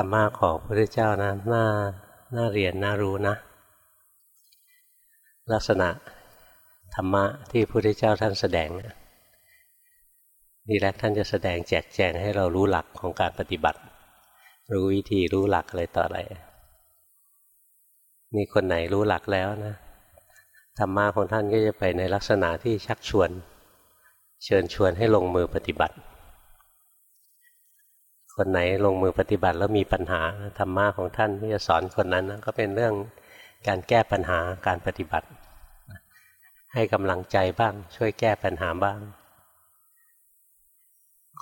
รรมะของพระพุทธเจ้านะน่าน่าเรียนน่ารู้นะ ลักษณะธรรมะที่พระพุทธเจ้าท่านแสดงนะนี่แหละท่านจะแสดงแจกแจงให้เรารู้หลักของการปฏิบัติ รู้วิธีรู้หลักอะไรต่ออะไรนี่คนไหนรู้หลักแล้วนะธรรมะของท่านก็จะไปในลักษณะที่ชักชวน เชิญชวนให้ลงมือปฏิบัติ คนไหนลงมือปฏิบัติแล้วมีปัญหาธรรมะของท่านที่จะสอนคนนั้นก็เป็นเรื่องการแก้ปัญหาการปฏิบัติ ให้กำลังใจบ้าง ช่วยแก้ปัญหาบ้าง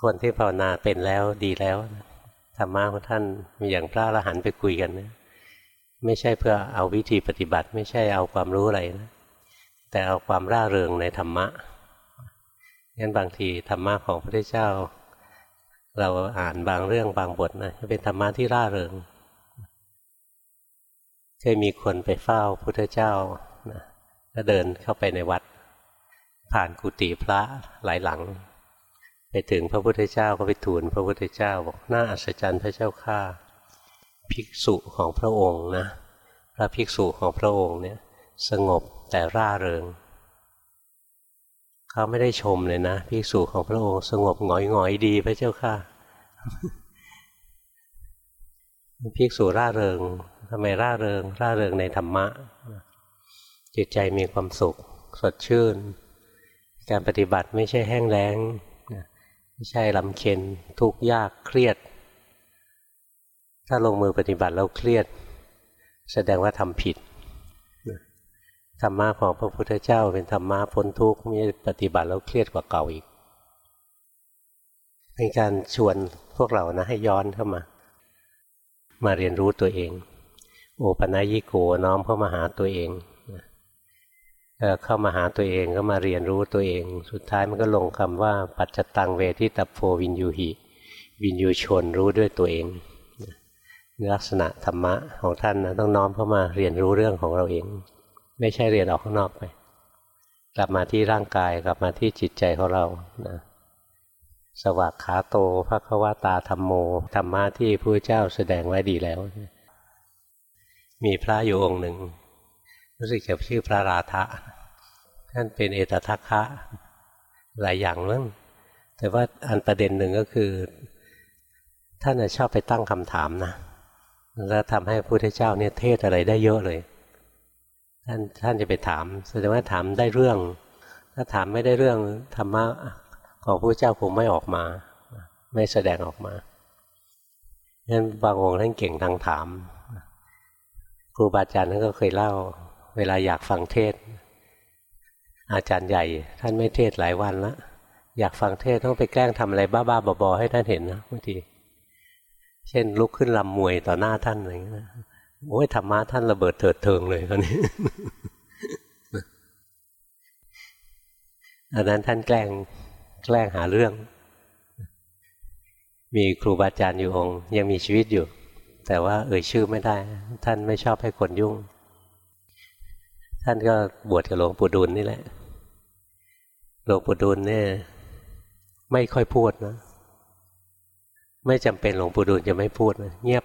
คนที่ภาวนาเป็นแล้วดีแล้วธรรมะของท่านมีอย่างพระอรหันต์ไปคุยกันนะไม่ใช่เพื่อเอาวิธีปฏิบัติ ไม่ใช่เอาความรู้อะไรนะแต่เอาความร่าเริงในธรรมะงั้นบางทีธรรมะของพระพุทธเจ้า เราอ่านบางเรื่องบางบทนะจะเป็นธรรมะที่ร่าเริงเคยมีคนไปเฝ้าพุทธเจ้านะก็เดินเข้าไปในวัด ผ่านกุฏิพระหลายหลัง ไปถึงพระพุทธเจ้าก็ไปทูลพระพุทธเจ้าบอกน่าอัศจรรย์พระเจ้าข้าภิกษุของพระองค์นะ พระภิกษุของพระองค์เนี่ยสงบแต่ร่าเริง เขาไม่ได้ชมเลยนะภิกษุของพระองค์สงบหงอยหงอยดีพระเจ้าค่ะภิกษุร่าเริงทำไมร่าเริง ร่าเริงในธรรมะ จิตใจมีความสุข สดชื่น การปฏิบัติไม่ใช่แห้งแล้งไม่ใช่ลำเค็นทุกข์ยากเครียด ถ้าลงมือปฏิบัติแล้วเครียด แสดงว่าทำผิด ธรรมะของพระพุทธเจ้าเป็นธรรมะพ้นทุกข์มีปฏิบัติแล้วเครียดกว่าเก่าอีก เป็นการชวนพวกเรานะให้ย้อนเข้ามา มาเรียนรู้ตัวเอง โอปนัยิโกน้อมเข้ามาหาตัวเองเข้ามาหาตัวเองก็มาเรียนรู้ตัวเอง สุดท้ายมันก็ลงคำว่า ปัจจตังเวทิตโพวินยูหิ วินยูชนรู้ด้วยตัวเอง ลักษณะธรรมะของท่านนะต้องน้อมเข้ามาเรียนรู้เรื่องของเราเอง ไม่ใช่เรียนออกข้างนอกไป กลับมาที่ร่างกายกลับมาที่จิตใจของเรานะสวากขาโตภควตาธรรมโมธรรมะที่พระเจ้าแสดงไว้ดีแล้ว มีพระอยู่องค์หนึ่ง รู้สึกจะชื่อพระราธะท่านเป็นเอตทัคคะหลายอย่างเรื่องแต่ว่าอันประเด็นหนึ่งก็คือ ท่านชอบไปตั้งคำถามนะแล้วทำให้พระพุทธเจ้าเนี่ยเทศอะไรได้เยอะเลย ท่านท่านจะไปถามแสดงว่าถามได้เรื่อง ถ้าถามไม่ได้เรื่องธรรมะของพระเจ้าคงไม่ออกมา ไม่แสดงออกมางั้นบางองค์ท่านเก่งทางถาม ครูบาอาจารย์ท่านก็เคยเล่า เวลาอยากฟังเทศ อาจารย์ใหญ่ ท่านไม่เทศหลายวันล้วอยากฟังเทศต้องไปแกล้งทำอะไรบ้าๆบอๆให้ท่านเห็นนะบางทีเช่นลุกขึ้นลำมวยต่อหน้าท่านอะไรอย่างเงี้ย โอ้ยธรรมะท่านระเบิดเถิดเทิงเลยคนนี้อันนั้นท่านแกล้งแกล้งหาเรื่อง มีครูบาอาจารย์อยู่องค์ ยังมีชีวิตอยู่ แต่ว่าเอ่ยชื่อไม่ได้ ท่านไม่ชอบให้คนยุ่ง ท่านก็บวชกับหลวงปู่ดูลนี่แหละ หลวงปู่ดูลเนี่ย ไม่ค่อยพูดนะ ไม่จำเป็นหลวงปู่ดูลจะไม่พูดนะเงียบ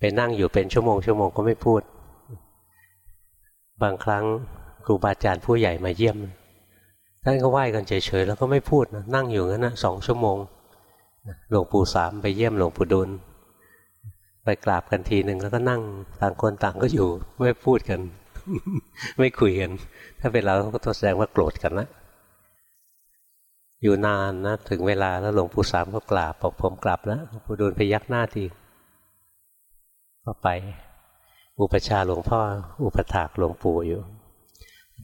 ไปนั่งอยู่เป็นชั่วโมงชั่วโมงก็ไม่พูด บางครั้งครูบาอาจารย์ผู้ใหญ่มาเยี่ยมท่านก็ไหว้กันเฉยๆแล้วก็ไม่พูดนะนั่งอยู่งั้นนะสองชั่วโมงหลวงปู่สามไปเยี่ยมหลวงปู่ดุลไปกราบกันทีหนึ่งแล้วก็นั่งต่างคนต่างก็อยู่ ไม่พูดกัน ไม่คุยกัน ถ้าเป็นเราก็ต้องแสดงว่าโกรธกันละอยู่นานนะ ถึงเวลาแล้วหลวงปู่สามก็กราบบอกผมกลับแล้วหลวงปู่ดูลไปยักหน้าที ก็ไป อุปชาหลวงพ่อ อุปถากหลวงปู่อยู่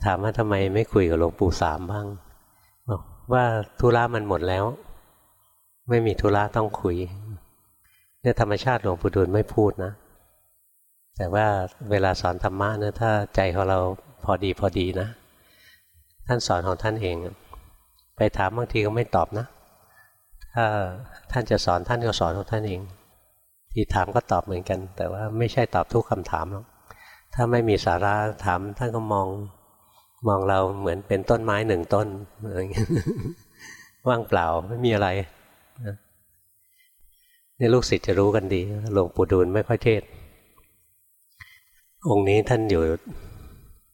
ถามว่าทำไมไม่คุยกับหลวงปู่สามบ้างบอกว่าธุระมันหมดแล้ว ไม่มีธุระต้องคุยเนี่ยธรรมชาติหลวงปู่ดูลไม่พูดนะ แต่ว่าเวลาสอนธรรมะเนี่ยถ้าใจของเราพอดีพอดีนะ ท่านสอนของท่านเอง ไปถามบางทีก็ไม่ตอบนะ ถ้าท่านจะสอนท่านก็สอนของท่านเอง ที่ถามก็ตอบเหมือนกัน แต่ว่าไม่ใช่ตอบทุกคำถามหรอกถ้าไม่มีสาระถามท่านก็มองมองเราเหมือนเป็นต้นไม้หนึ่งต้นอะไรเงี้ยว่างเปล่าไม่มีอะไรนี่ลูกศิษย์จะรู้กันดีหลวงปู่ดูลไม่ค่อยเทศ องค์นี้ท่านอยู่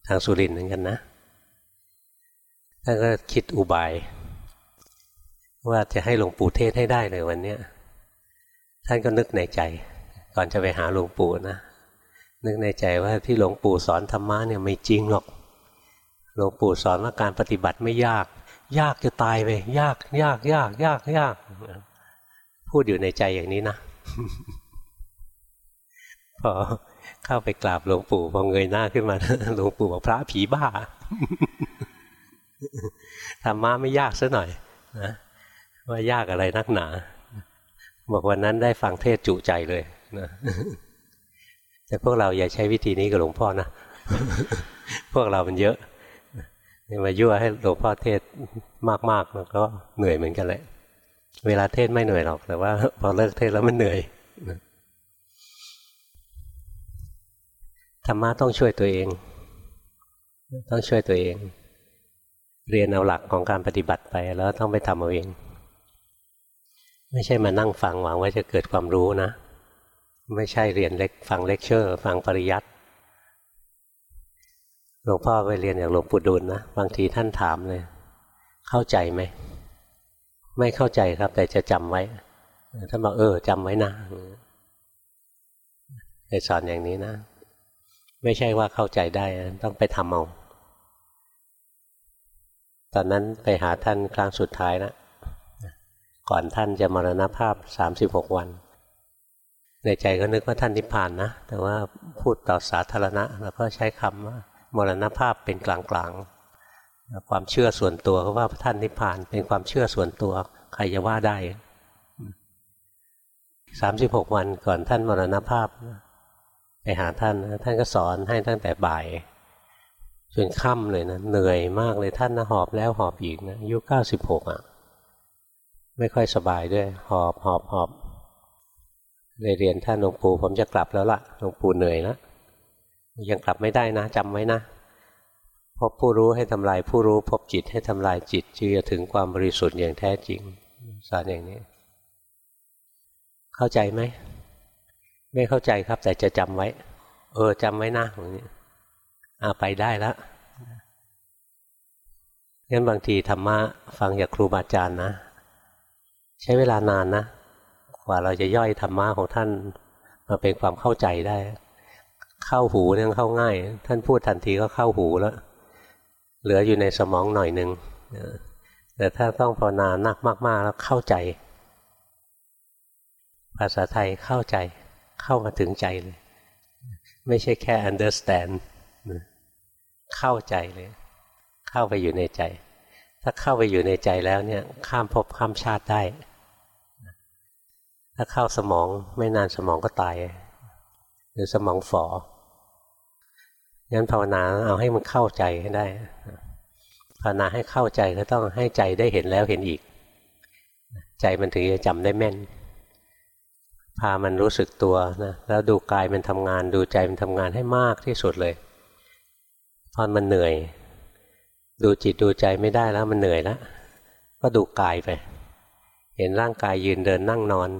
ทางสุรินทร์เหมือนกันนะท่านก็คิดอุบาย ว่าจะให้หลวงปู่เทศให้ได้เลยวันนี้ ท่านก็นึกในใจ ก่อนจะไปหาหลวงปู่นะ นึกในใจว่าที่หลวงปู่สอนธรรมะเนี่ยไม่จริงหรอก หลวงปู่สอนว่าการปฏิบัติไม่ยาก ยากจะตายไปยาก ยาก ยาก ยาก ยาก พูดอยู่ในใจอย่างนี้นะ พอเข้าไปกราบหลวงปู่พอเงยหน้าขึ้นมาหลวงปู่บอกพระผีบ้าธรรมะไม่ยากซะหน่อยนะว่ายากอะไรนักหนา บอกวันนั้นได้ฟังเทศจุใจเลยนะแต่พวกเราอย่าใช้วิธีนี้กับหลวงพ่อนะ พวกเรามันเยอะมายั่วให้หลวงพ่อเทศมากๆแล้วก็เหนื่อยเหมือนกันแหละ เวลาเทศไม่เหนื่อยหรอก แต่ว่า พอเลิกเทศแล้วมันเหนื่อยธรรมะต้องช่วยตัวเอง ต้องช่วยตัวเอง เรียนเอาหลักของการปฏิบัติไปแล้วต้องไปทำเอาเอง ไม่ใช่มานั่งฟังหวังว่าจะเกิดความรู้นะ ไม่ใช่เรียนเล็กฟังเลคเชอร์ ฟังปริยัติหลวงพ่อไปเรียนอย่างหลวงปู่ดูลนะบางทีท่านถามเลย เข้าใจไหม ไม่เข้าใจครับ แต่จะจำไว้ท่านบอกเออจำไว้นะเคยสอนอย่างนี้นะ ไม่ใช่ว่าเข้าใจได้ต้องไปทำเอาตอนนั้นไปหาท่านครั้งสุดท้ายนะ ก่อนท่านจะมรณภาพสามสิบหกวัน ในใจก็นึกว่าท่านนิพพานนะ แต่ว่าพูดต่อสาธารณะ แล้วก็ใช้คำว่ามรณภาพเป็นกลางๆ ความเชื่อส่วนตัวก็ว่าท่านนิพพานเป็นความเชื่อส่วนตัวใครจะว่าได้สามสิบหกวันก่อนท่านมรณภาพ ไปหาท่านท่านก็สอนให้ตั้งแต่บ่ายจนค่ำเลยนะเหนื่อยมากเลยท่านนะหอบแล้วหอบอีกนะอายุเก้าสิบหกอะ ไม่ค่อยสบายด้วย หอบหอบหอบเลยเรียนท่านหลวงปู่ผมจะกลับแล้วละ่ะหลวงปู่เหนื่อยแล้วยังกลับไม่ได้นะจำไว้นะพบผู้รู้ให้ทำลายผู้รู้ พบจิตให้ทำลายจิตจึงจะถึงความบริสุทธิ์อย่างแท้จริงสอนอย่างนี้ เข้าใจไหมไม่เข้าใจครับ แต่จะจำไว้ เออจำไว้นะอย่างนี้อาไปได้แล้วงั้นบางทีธรรมะฟังจากครูบาอาจารย์นะ ใช้เวลานานนะกว่าเราจะย่อยธรรมะของท่านมาเป็นความเข้าใจได้ เข้าหูเนี่ยเข้าง่าย ท่านพูดทันทีก็เข้าหูแล้ว เหลืออยู่ในสมองหน่อยหนึ่งแต่ถ้าต้องภาวนานักมาก ๆ แล้วเข้าใจ ภาษาไทยเข้าใจ เข้ามาถึงใจเลย ไม่ใช่แค่ understand เข้าใจเลย เข้าไปอยู่ในใจ ถ้าเข้าไปอยู่ในใจแล้วเนี่ย ข้ามภพข้ามชาติได้ ถ้าเข้าสมองไม่นานสมองก็ตาย หรือสมองฝ่องั้นภาวนาเอาให้มันเข้าใจให้ได้ภาวนาให้เข้าใจก็ต้องให้ใจได้เห็นแล้วเห็นอีก ใจมันถึงจะจำได้แม่น พามันรู้สึกตัวนะแล้วดูกายมันทำงาน ดูใจมันทำงานให้มากที่สุดเลย ตอนมันเหนื่อย ดูจิตดูใจไม่ได้แล้วมันเหนื่อยแล้วก็ดูกายไป เห็นร่างกายยืนเดินนั่งนอน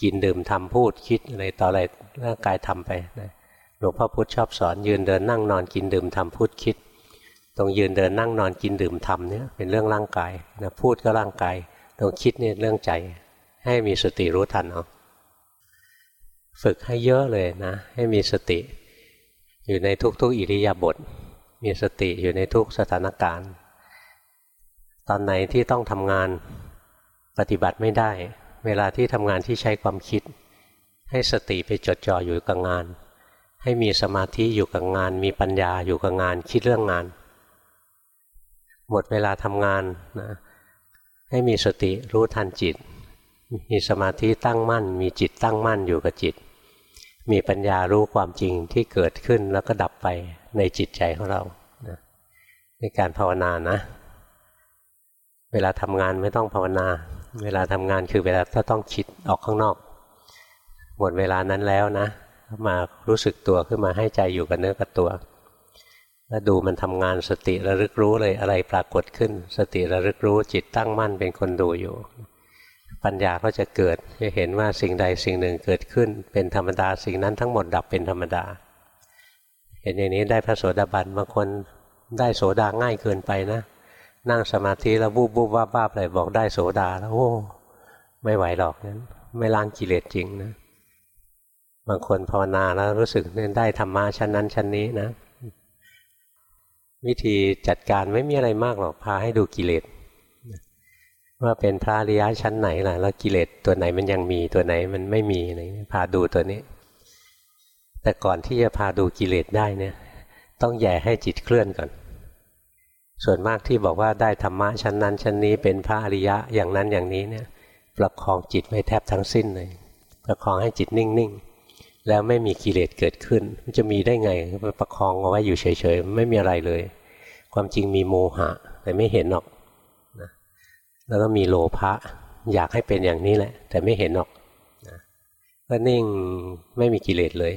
กินดื่มทำพูดคิดอะไรต่ออะไรร่างกายทำไปหลวงพ่อพุธชอบสอนยืนเดินนั่งนอนกินดื่มทำพูดคิด ตรงยืนเดินนั่งนอนกินดื่มทำเนี่ยเป็นเรื่องร่างกายนะพูดก็ร่างกาย ตรงคิดเนี่ยเรื่องใจ ให้มีสติรู้ทันเอาฝึกให้เยอะเลยนะ ให้มีสติ อยู่ในทุกๆอิริยาบถมีสติอยู่ในทุกสถานการณ์ ตอนไหนที่ต้องทำงานปฏิบัติไม่ได้ เวลาที่ทำงานที่ใช้ความคิด ให้สติไปจดจ่ออยู่กับงาน ให้มีสมาธิอยู่กับงาน มีปัญญาอยู่กับงาน คิดเรื่องงาน หมดเวลาทำงานนะให้มีสติรู้ทันจิต มีสมาธิตั้งมั่น มีจิตตั้งมั่นอยู่กับจิต มีปัญญารู้ความจริงที่เกิดขึ้นแล้วก็ดับไปในจิตใจของเราในการภาวนานะ เวลาทำงานไม่ต้องภาวนา เวลาทำงานคือเวลาถ้าต้องคิดออกข้างนอก หมดเวลานั้นแล้วนะมารู้สึกตัวขึ้นมาให้ใจอยู่กับเนื้อกับตัวแล้วดูมันทำงานสติระลึกรู้เลยอะไรปรากฏขึ้น สติระลึกรู้จิตตั้งมั่นเป็นคนดูอยู่ ปัญญาก็จะเกิดจะเห็นว่าสิ่งใดสิ่งหนึ่งเกิดขึ้น เป็นธรรมดาสิ่งนั้นทั้งหมดดับเป็นธรรมดา เห็นอย่างนี้ได้พระโสดาบันบางคนได้โสดาง่ายเกินไปนะ นั่งสมาธิแล้วบูบบูบว่าบ้าอะไรบอกได้โสดาแล้วโอ้ไม่ไหวหรอกนั้นไม่ล้างกิเลสจริงนะ บางคนภาวนาแล้วรู้สึกเนี่ยได้ธรรมะชั้นนั้นชั้นนี้นะ วิธีจัดการไม่มีอะไรมากหรอกพาให้ดูกิเลสว่าเป็นพระอริยะชั้นไหนล่ะแล้วกิเลสตัวไหนมันยังมีตัวไหนมันไม่มีอะไรพาดูตัวนี้ แต่ก่อนที่จะพาดูกิเลสได้เนี่ย ต้องแย่ให้จิตเคลื่อนก่อน ส่วนมากที่บอกว่าได้ธรรมะชั้นนั้นชั้นนี้เป็นพระอริยะอย่างนั้นอย่างนี้เนี่ยประคองจิตไว้แทบทั้งสิ้นเลยประคองให้จิตนิ่งๆ แล้วไม่มีกิเลสเกิดขึ้น มันจะมีได้ไงประคองเอาไว้อยู่เฉยๆ ไม่มีอะไรเลย ความจริงมีโมหะ แต่ไม่เห็นหรอกนะแล้วก็มีโลภะอยากให้เป็นอย่างนี้แหละ แต่ไม่เห็นหรอกนะก็นิ่งไม่มีกิเลสเลย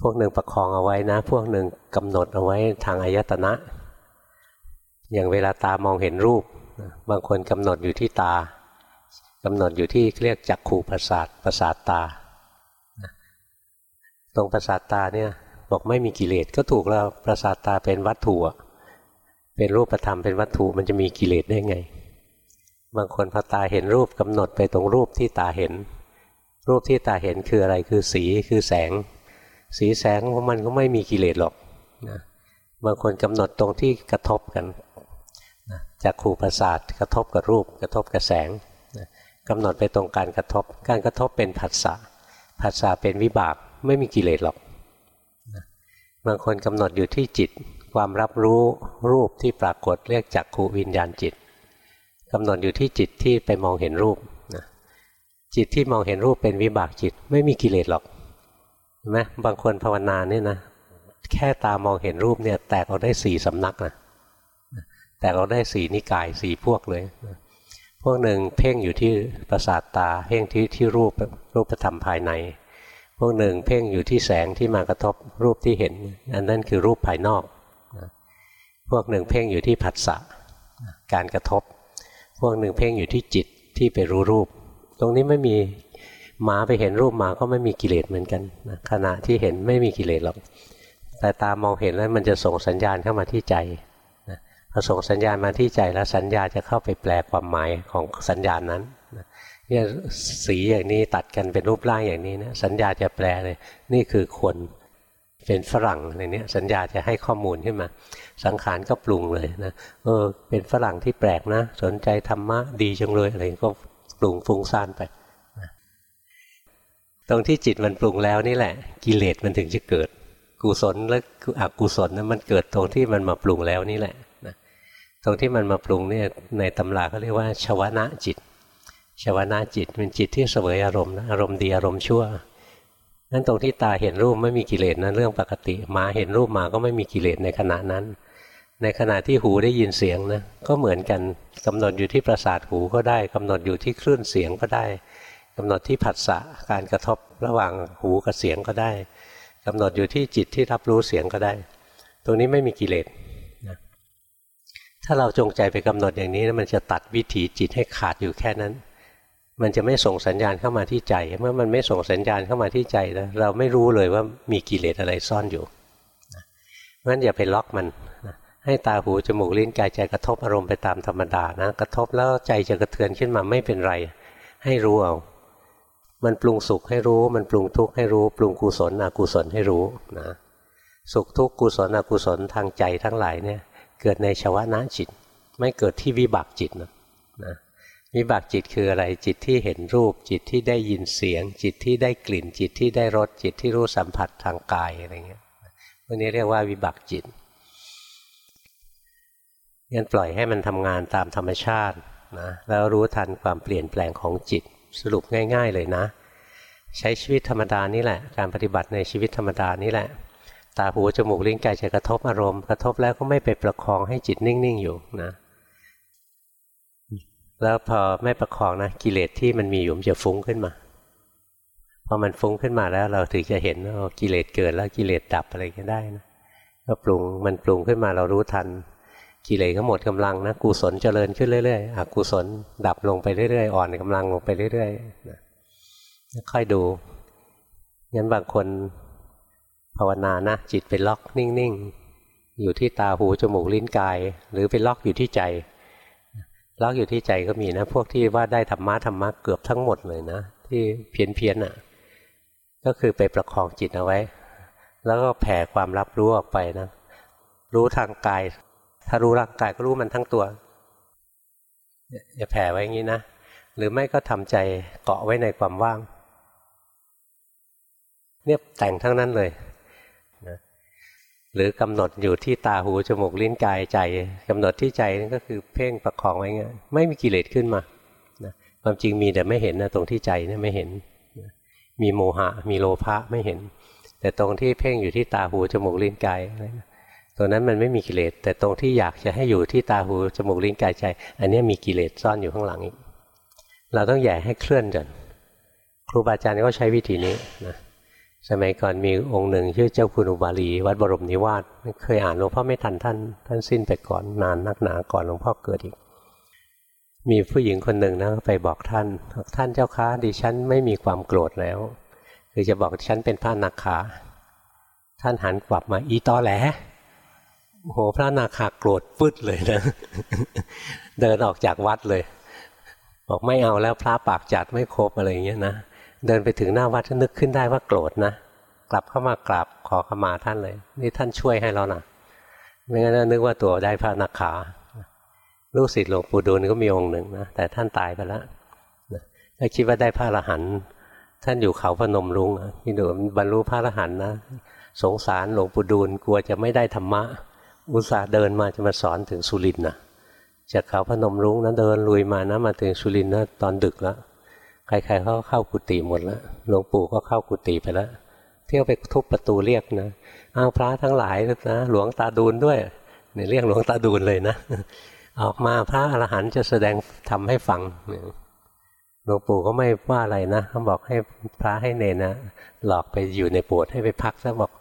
พวกหนึ่งประคองเอาไว้นะ พวกหนึ่งกำหนดเอาไว้ทางอายตนะ อย่างเวลาตามองเห็นรูป บางคนกำหนดอยู่ที่ตากำหนดอยู่ที่เรียกจักขู่ประสาทประสาทตา ตรงประสาทตาเนี่ยบอกไม่มีกิเลสก็ถูกแล้วประสาทตาเป็นวัตถุเป็นรูปธรรมเป็นวัตถุมันจะมีกิเลสได้ไง บางคนพอตาเห็นรูปกำหนดไปตรงรูปที่ตาเห็น รูปที่ตาเห็นคืออะไรคือสีคือแสง สีแสงมันก็ไม่มีกิเลสหรอกนะบางคนกำหนดตรงที่กระทบกัน จากขู่ประสาทกระทบกับรูป กระทบกับแสงกำหนดไปตรงการกระทบ การกระทบเป็นผัสสะผัสสะเป็นวิบากไม่มีกิเลสหรอกบางคนกำหนดอยู่ที่จิต ความรับรู้รูปที่ปรากฏเรียกจักขูวิญญาณจิตกำหนดอยู่ที่จิตที่ไปมองเห็นรูปจิตที่มองเห็นรูปเป็นวิบากจิตไม่มีกิเลสหรอกเห็นไหมบางคนภาวนาเนี่ยนะแค่ตามองเห็นรูปเนี่ยแตกออกได้สี่สำนักนะ แตกออกได้สี่นิกายสี่พวกเลย พวกหนึ่งเพ่งอยู่ที่ประสาทตา เพ่งที่ที่รูปรูปธรรมภายใน พวกหนึ่งเพ่งอยู่ที่แสงที่มากระทบรูปที่เห็น อันนั้นคือรูปภายนอก พวกหนึ่งเพ่งอยู่ที่ผัสสะการกระทบ พวกหนึ่งเพ่งอยู่ที่จิตที่ไปรู้รูป ตรงนี้ไม่มีหมาไปเห็นรูปหมาก็ไม่มีกิเลสเหมือนกันขณะที่เห็นไม่มีกิเลสหรอกแต่ตามองเห็นแล้วมันจะส่งสัญญาณเข้ามาที่ใจ ส่งสัญญาณมาที่ใจแล้วสัญญาจะเข้าไปแปลความหมายของสัญญาณนั้นเนี่ยสีอย่างนี้ตัดกันเป็นรูปร่างอย่างนี้นะสัญญาจะแปลเลย นี่คือคนเป็นฝรั่งอะไรเนี้ยสัญญาจะให้ข้อมูลขึ้นมา สังขารก็ปรุงเลยนะเออเป็นฝรั่งที่แปลกนะ สนใจธรรมะดีจังเลยอะไรก็ปรุงฟุ้งซ่านไปตรงที่จิตมันปรุงแล้วนี่แหละ กิเลสมันถึงจะเกิด กุศลและอกุศลนะมันเกิดตรงที่มันมาปรุงแล้วนี่แหละ ตรงที่มันมาปรุงเนี่ยในตำราเขาเรียกว่าชวนะจิต ชวนะจิตเป็นจิตที่เสวยอารมณ์นะอารมณ์ดีอารมณ์ชั่วนั้นตรงที่ตาเห็นรูปไม่มีกิเลสนะเรื่องปกติมาเห็นรูปมาก็ไม่มีกิเลสในขณะนั้น ในขณะที่หูได้ยินเสียงนะก็เหมือนกันกำหนดอยู่ที่ประสาทหูก็ได้กำหนดอยู่ที่คลื่นเสียงก็ได้กำหนดที่ผัสสะการกระทบระหว่างหูกับเสียงก็ได้กำหนดอยู่ที่จิตที่รับรู้เสียงก็ได้ ตรงนี้ไม่มีกิเลส ถ้าเราจงใจไปกำหนดอย่างนี้มันจะตัดวิถีจิตให้ขาดอยู่แค่นั้น มันจะไม่ส่งสัญญาณเข้ามาที่ใจ เมื่อมันไม่ส่งสัญญาณเข้ามาที่ใจนะเราไม่รู้เลยว่ามีกิเลสอะไรซ่อนอยู่งั้นอย่าไปล็อกมันให้ตาหูจมูกลิ้นกายใจกระทบอารมณ์ไปตามธรรมดานะกระทบแล้วใจจะกระเทือนขึ้นมาไม่เป็นไร ให้รู้เอา มันปรุงสุขให้รู้ มันปรุงทุกข์ให้รู้ ปรุงกุศลอกุศลให้รู้นะสุขทุกข์กุศลอกุศลทางใจทั้งหลายเนี่ย เกิดในชวนะจิต ไม่เกิดที่วิบากจิตนะนะวิบากจิตคืออะไรจิตที่เห็นรูป จิตที่ได้ยินเสียง จิตที่ได้กลิ่น จิตที่ได้รสจิตที่รู้สัมผัสทางกายอะไรเงี้ยพวกนี้เรียกว่าวิบากจิตงั้นปล่อยให้มันทำงานตามธรรมชาตินะแล้วรู้ทันความเปลี่ยนแปลงของจิตสรุปง่าย ๆ เลยนะ ใช้ชีวิตธรรมดานี่แหละ การปฏิบัติในชีวิตธรรมดานี่แหละ ตาหูจมูกลิ้นกายจะกระทบอารมณ์กระทบแล้วก็ไม่ไปประคองให้จิตนิ่ง ๆ อยู่นะ แล้วพอไม่ประคองนะกิเลสที่มันมีอยู่มันจะฟุ้งขึ้นมาพอมันฟุ้งขึ้นมาแล้ว เราถึงจะเห็นว่ากิเลสเกิดแล้วกิเลสดับอะไรก็ได้นะก็ปรุงมันปรุงขึ้นมาเรารู้ทัน กิเลสก็หมดกำลังนะกุศลเจริญขึ้นเรื่อยๆอกุศลดับลงไปเรื่อยๆอ่อนกำลังลงไปเรื่อยๆนะค่อยดูงั้นบางคน ภาวนานะจิตไปล็อกนิ่งๆ อยู่ที่ตาหูจมูกลิ้นกาย หรือไปล็อกอยู่ที่ใจ ล็อกอยู่ที่ใจก็มีนะ พวกที่ว่าได้ธรรมะธรรมะเกือบทั้งหมดเลยนะ ที่เพี้ยนเพียนอะ ก็คือไปประคองจิตเอาไว้ แล้วก็แผ่ความรับรู้ออกไปนะ รู้ทางกาย ถ้ารู้ร่างกายก็รู้มันทั้งตัวอย่าแผ่ไว้อย่างนี้นะ หรือไม่ก็ทำใจเกาะไว้ในความว่าง เนี่ยแต่งทั้งนั้นเลย หรือกำหนดอยู่ที่ตาหูจมูกลิ้นกายใจกำหนดที่ใจนั่นก็คือเพ่งประคองไว้เงี้ยไม่มีกิเลสขึ้นมานะความจริงมีแต่ไม่เห็นนะตรงที่ใจเนี่ยไม่เห็นนะมีโมหะ มีโลภะไม่เห็น แต่ตรงที่เพ่งอยู่ที่ตาหูจมูกลิ้นกายตรงนั้นมันไม่มีกิเลส แต่ตรงที่อยากจะให้อยู่ที่ตาหูจมูกลิ้นกายใจ อันนี้มีกิเลสซ่อนอยู่ข้างหลังอีกเราต้องแย่ให้เคลื่อนก่อนครูบาอาจารย์ก็ใช้วิธีนี้นะ สมัยก่อนมีองค์หนึ่งชื่อเจ้าคุณอุบาลี วัดบรมนิวาสเคยอ่านหลวงพ่อไม่ทันท่าน ท่านสิ้นไปก่อนนานนักหนาก่อนหลวงพ่อเกิดอีก มีผู้หญิงคนหนึ่งนะไปบอกท่านท่านเจ้าค้าดิฉันไม่มีความโกรธแล้ว คือจะบอกฉันเป็นพระนาคาท่านหันกลับมาอีตอแหลโหพระนาคาโกรธฟึดเลยนะเดินออกจากวัดเลย บอกไม่เอาแล้วพระปากจัดไม่ครบอะไรอย่างเงี้ยนะ เดินไปถึงหน้าวัดนึกขึ้นได้ว่าโกรธนะกลับเข้ามากราบขอขมาท่านเลย นี่ท่านช่วยให้แล้วนะไม่งั้นนึกว่าตัวได้พระนักขาลูกศิษย์หลวงปู่ดูลก็มีองค์หนึ่งนะแต่ท่านตายไปแล้วถ้าคิดว่าได้พระอรหันต์ท่านอยู่เขาพนมรุ้งที่ดูบรรลุพระอรหันต์นะสงสารหลวงปู่ดูลกลัวจะไม่ได้ธรรมะ อุตส่าห์เดินมาจะมาสอนถึงสุรินทร์นะจากเขาพนมรุ้งนะเดินลุยมานะมาถึงสุรินทร์นะตอนดึกแล้ว ใครๆเขาเข้ากุฏิหมดแล้วหลวงปู่ก็เข้ากุฏิไปแล้วเที่ยวไปทุบประตูเรียกนะอ้าวพระทั้งหลายนะหลวงตาดูลด้วยเนี่ยเรียกหลวงตาดูลเลยนะ ออกมาพระอรหันต์จะแสดงทำให้ฟังหลวงปู่ก็ไม่ว่าอะไรนะเขาบอกให้พระให้เนนะหลอกไปอยู่ในโบสถ์ให้ไปพักซะบอก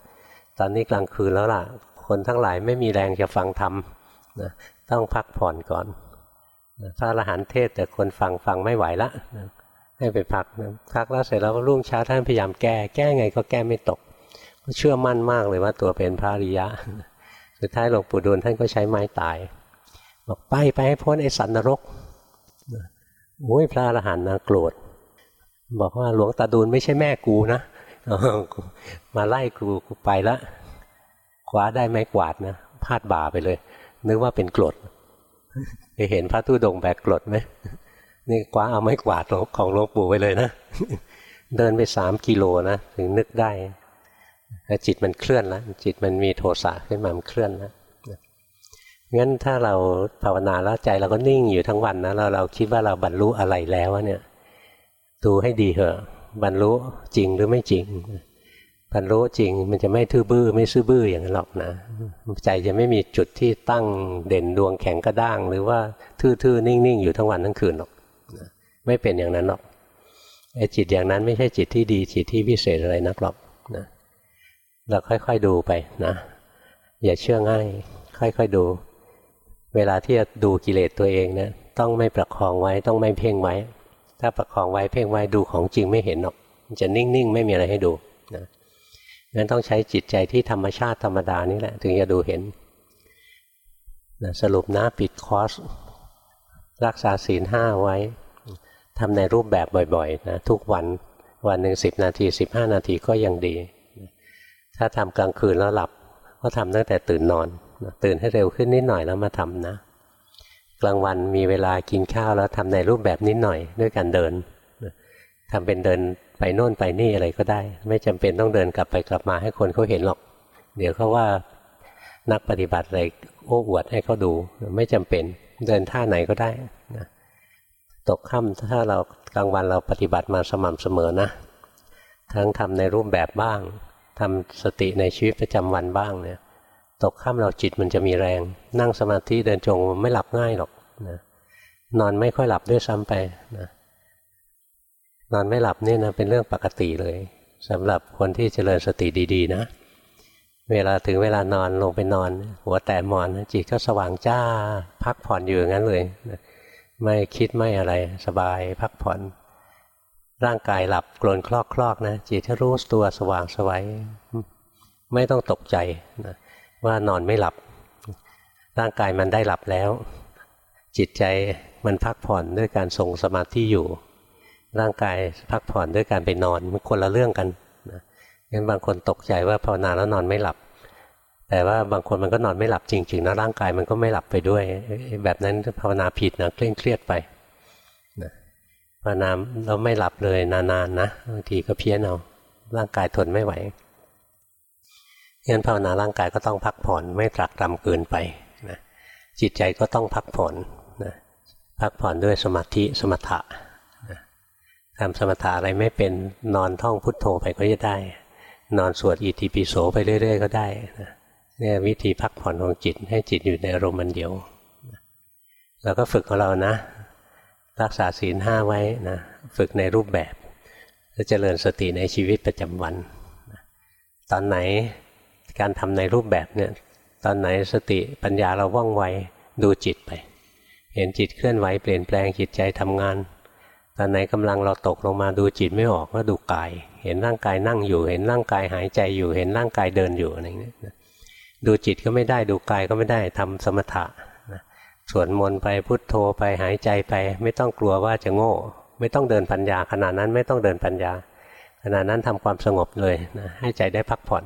ตอนนี้กลางคืนแล้วล่ะ คนทั้งหลายไม่มีแรงจะฟังธรรมนะต้องพักผ่อนก่อนพระอรหันต์เทศแต่คนฟังฟังไม่ไหวละ ให้ไปพักพักแล้วเสร็จแล้วรุ่งเช้าท่านพยายามแก้ แก้ไงก็แก้ไม่ตก เชื่อมั่นมากเลยว่าตัวเป็นพระริยะ สุดท้ายหลวงปู่ดูลท่านก็ใช้ไม้ตาย บอกไปไปให้พ้นไอ้สันนรกโอ้ยพระอรหันต์นะโกรธบอกว่าหลวงตาดูลไม่ใช่แม่กูนะมาไล่กูกูไปละคว้าได้ไม้กวาดนะพาดบ่าไปเลย นึกว่าเป็นกรดไปเห็นพระตู้ดงแบกกรดไหม นี่คว้าเอาไม้กวาดของหลวงปู่ไปเลยนะ เดินไปสามกิโลนะถึงนึกได้จิตมันเคลื่อนแล้วจิตมันมีโทสะขึ้นมามันเคลื่อนแล้วงั้นถ้าเราภาวนาแล้วใจเราก็นิ่งอยู่ทั้งวันนะเราเราคิดว่าเราบรรลุอะไรแล้วเนี่ยดูให้ดีเถอะบรรลุจริงหรือไม่จริง บรรลุจริงมันจะไม่ทื่อบื้อไม่ซื่อบื้ออย่างนั้นหรอกนะ ใจจะไม่มีจุดที่ตั้งเด่นดวงแข็งกระด้าง หรือว่าทื่อๆนิ่งๆอยู่ทั้งวันทั้งคืนหรอก ไม่เป็นอย่างนั้นหรอกไอ้จิตอย่างนั้นไม่ใช่จิตที่ดี จิตที่พิเศษอะไรนักหรอกนะเราค่อยๆดูไปนะอย่าเชื่อง่าย ค่อยๆดู เวลาที่จะดูกิเลสตัวเองเนะต้องไม่ประคองไว้ต้องไม่เพ่งไว้ ถ้าประคองไว้เพ่งไว้ดูของจริงไม่เห็นหรอกมันจะนิ่งๆ ไม่มีอะไรให้ดูนะงั้นต้องใช้จิตใจที่ธรรมชาติธรรมดานี่แหละ ถึงจะดูเห็นนะสรุปนะปิดคอร์สรักษาศีลห้าไว้ ทำในรูปแบบบ่อยๆนะทุกวันวันหนึ่งสิบนาทีสิบห้านาทีก็ยังดี ถ้าทำกลางคืนแล้วหลับ ก็ทำตั้งแต่ตื่นนอน ตื่นให้เร็วขึ้นนิดหน่อยแล้วมาทำนะ กลางวันมีเวลากินข้าวแล้วทำในรูปแบบนิดหน่อยด้วยการเดินทำเป็นเดินไปโน่นไปนี่อะไรก็ได้ ไม่จำเป็นต้องเดินกลับไปกลับมาให้คนเขาเห็นหรอก เดี๋ยวเขาว่านักปฏิบัติอะไรโอ้อวดให้เขาดู ไม่จำเป็นเดินท่าไหนก็ได้นะ ตกค่ำถ้าเรากลางวันเราปฏิบัติมาสม่ำเสมอนะ ทั้งทำในรูปแบบบ้างทำสติในชีวิตประจำวันบ้างเนี่ยตกค่ำเราจิตมันจะมีแรง นั่งสมาธิเดินจงไม่หลับง่ายหรอกนะนอนไม่ค่อยหลับด้วยซ้ำไปนะนอนไม่หลับเนี่ยนะเป็นเรื่องปกติเลยสำหรับคนที่เจริญสติดี ๆ นะ เวลาถึงเวลานอนลงไปนอน หัวแต่หมอนจิตก็สว่างจ้า พักผ่อนอยู่อย่างนั้นเลย ไม่คิดไม่อะไรสบายพักผ่อน ร่างกายหลับกลนคลอกคลอกนะจิตถ้ารู้ตัวสว่างสวัยไม่ต้องตกใจนะว่านอนไม่หลับ ร่างกายมันได้หลับแล้ว จิตใจมันพักผ่อนด้วยการทรงสมาธิอยู่ ร่างกายพักผ่อนด้วยการไปนอนมันคนละเรื่องกันนะงั้นบางคนตกใจว่าภาวนาแล้วนอนไม่หลับ แต่ว่าบางคนมันก็นอนไม่หลับจริงๆนะร่างกายมันก็ไม่หลับไปด้วย แบบนั้นภาวนาผิดนะเคร่งเครียดไปภาวนาเราไม่หลับเลยนานๆนะบางทีก็เพี้ยนเอาร่างกายทนไม่ไหวงั้นภาวนาร่างกายก็ต้องพักผ่อนไม่ตรักตรำเกินไปนะจิตใจก็ต้องพักผ่อนนะพักผ่อนด้วยสมาธิสมถะนะทำสมถะอะไรไม่เป็นนอนท่องพุทโธไปก็จะได้ นอนสวดอิติปิโสไปเรื่อย ๆ ก็ได้นะ เนี่ยวิธีพักผ่อนของจิตให้จิตอยู่ในอารมณ์มันเดียวเราก็ฝึกของเรานะ รักษาศีลห้าไว้นะฝึกในรูปแบบจะเจริญสติในชีวิตประจำวัน ตอนไหนการทำในรูปแบบเนี่ยตอนไหนสติปัญญาเราว่องไวดูจิตไป เห็นจิตเคลื่อนไหวเปลี่ยนแปลงจิตใจทำงาน ตอนไหนกำลังเราตกลงมาดูจิตไม่ออกก็ดูกาย เห็นร่างกายนั่งอยู่ เห็นร่างกายหายใจอยู่ เห็นร่างกายเดินอยู่อะไรเงี้ย ดูจิตก็ไม่ได้ดูกายก็ไม่ได้ทำสมถะสวดมนต์ไปพุทโธไปหายใจไป ไม่ต้องกลัวว่าจะโง่ ไม่ต้องเดินปัญญาขนาดนั้นไม่ต้องเดินปัญญาขณะนั้นทำความสงบเลยนะให้ใจได้พักผ่อน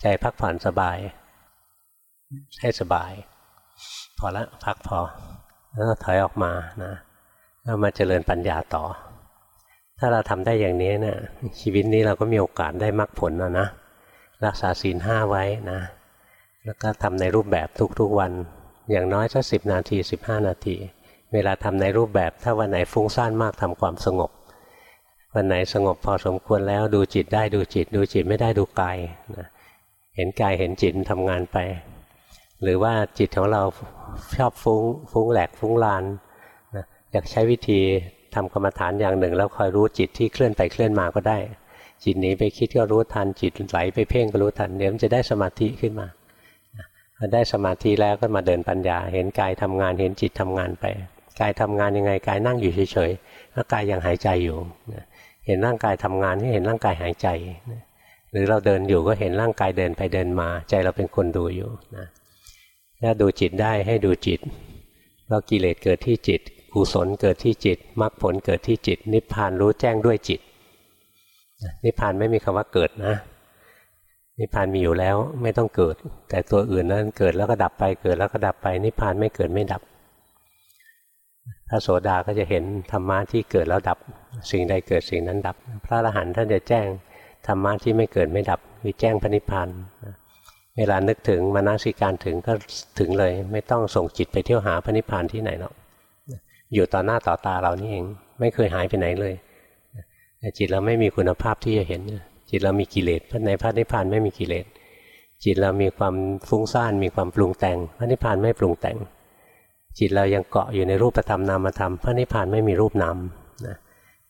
ใจพักผ่อนสบาย ให้สบาย พอละพักพอแล้วถอยออกมานะแล้วมาเจริญปัญญาต่อ ถ้าเราทำได้อย่างนี้เนะี่ยชีวิตนี้เราก็มีโอกาสได้มรรคผลนะนะรักษาศีลห้าไว้นะ แล้วก็ทำในรูปแบบทุกๆวัน อย่างน้อยสักสิบนาทีสิบห้านาที เวลาทำในรูปแบบถ้าวันไหนฟุ้งซ่านมากทำความสงบ วันไหนสงบพอสมควรแล้วดูจิตได้ดูจิต ดูจิตไม่ได้ดูกายนะเห็นกายเห็นจิตทำงานไป หรือว่าจิตของเราชอบฟุ้ง ฟุ้งแหลกฟุ้งลานนะอยากใช้วิธีทำกรรมฐานอย่างหนึ่ง แล้วคอยรู้จิตที่เคลื่อนไปเคลื่อนมาก็ได้ จิตหนีไปคิดก็รู้ทันจิตไหลไปเพ่งก็รู้ทันเดี๋ยวมันจะได้สมาธิขึ้นมา อได้สมาธิแล้วก็มาเดินปัญญา เห็นกายทำงานเห็นจิตทำงานไปกายทำงานยังไงกายนั่งอยู่เฉยๆแล้วกายยังหายใจอยู่ เห็นร่างกายทำงานให้เห็นร่างกายหายใจ หรือเราเดินอยู่ก็เห็นร่างกายเดินไปเดินมา ใจเราเป็นคนดูอยู่นะถ้าดูจิตได้ให้ดูจิตเรากิเลสเกิดที่จิตกุศลเกิดที่จิตมรรคผลเกิดที่จิต นิพพานรู้แจ้งด้วยจิต นิพพานไม่มีคำว่าเกิดนะ นิพพานมีอยู่แล้วไม่ต้องเกิด แต่ตัวอื่นนั้นเกิดแล้วก็ดับไปเกิดแล้วก็ดับไป นิพพานไม่เกิดไม่ดับพระโสดาก็จะเห็นธรรมะที่เกิดแล้วดับ สิ่งใดเกิดสิ่งนั้นดับ พระอรหันต์ท่านจะแจ้งธรรมะที่ไม่เกิดไม่ดับคือแจ้งพระนิพพานเวลานึกถึงมานาสิการถึงก็ถึงเลย ไม่ต้องส่งจิตไปเที่ยวหาพระนิพพานที่ไหนหรอกอยู่ต่อหน้าต่อตาเรานี่เอง ไม่เคยหายไปไหนเลยแต่จิตเราไม่มีคุณภาพที่จะเห็น จิตเรามีกิเลสในพระนิพพานไม่มีกิเลสจิตเรามีความฟุ้งซ่านมีความปรุงแต่ง พระนิพพานไม่ปรุงแต่ง จิตเรายังเกาะอยู่ในรูปธรรมนามธรรมพระนิพพานไม่มีรูปนามนะ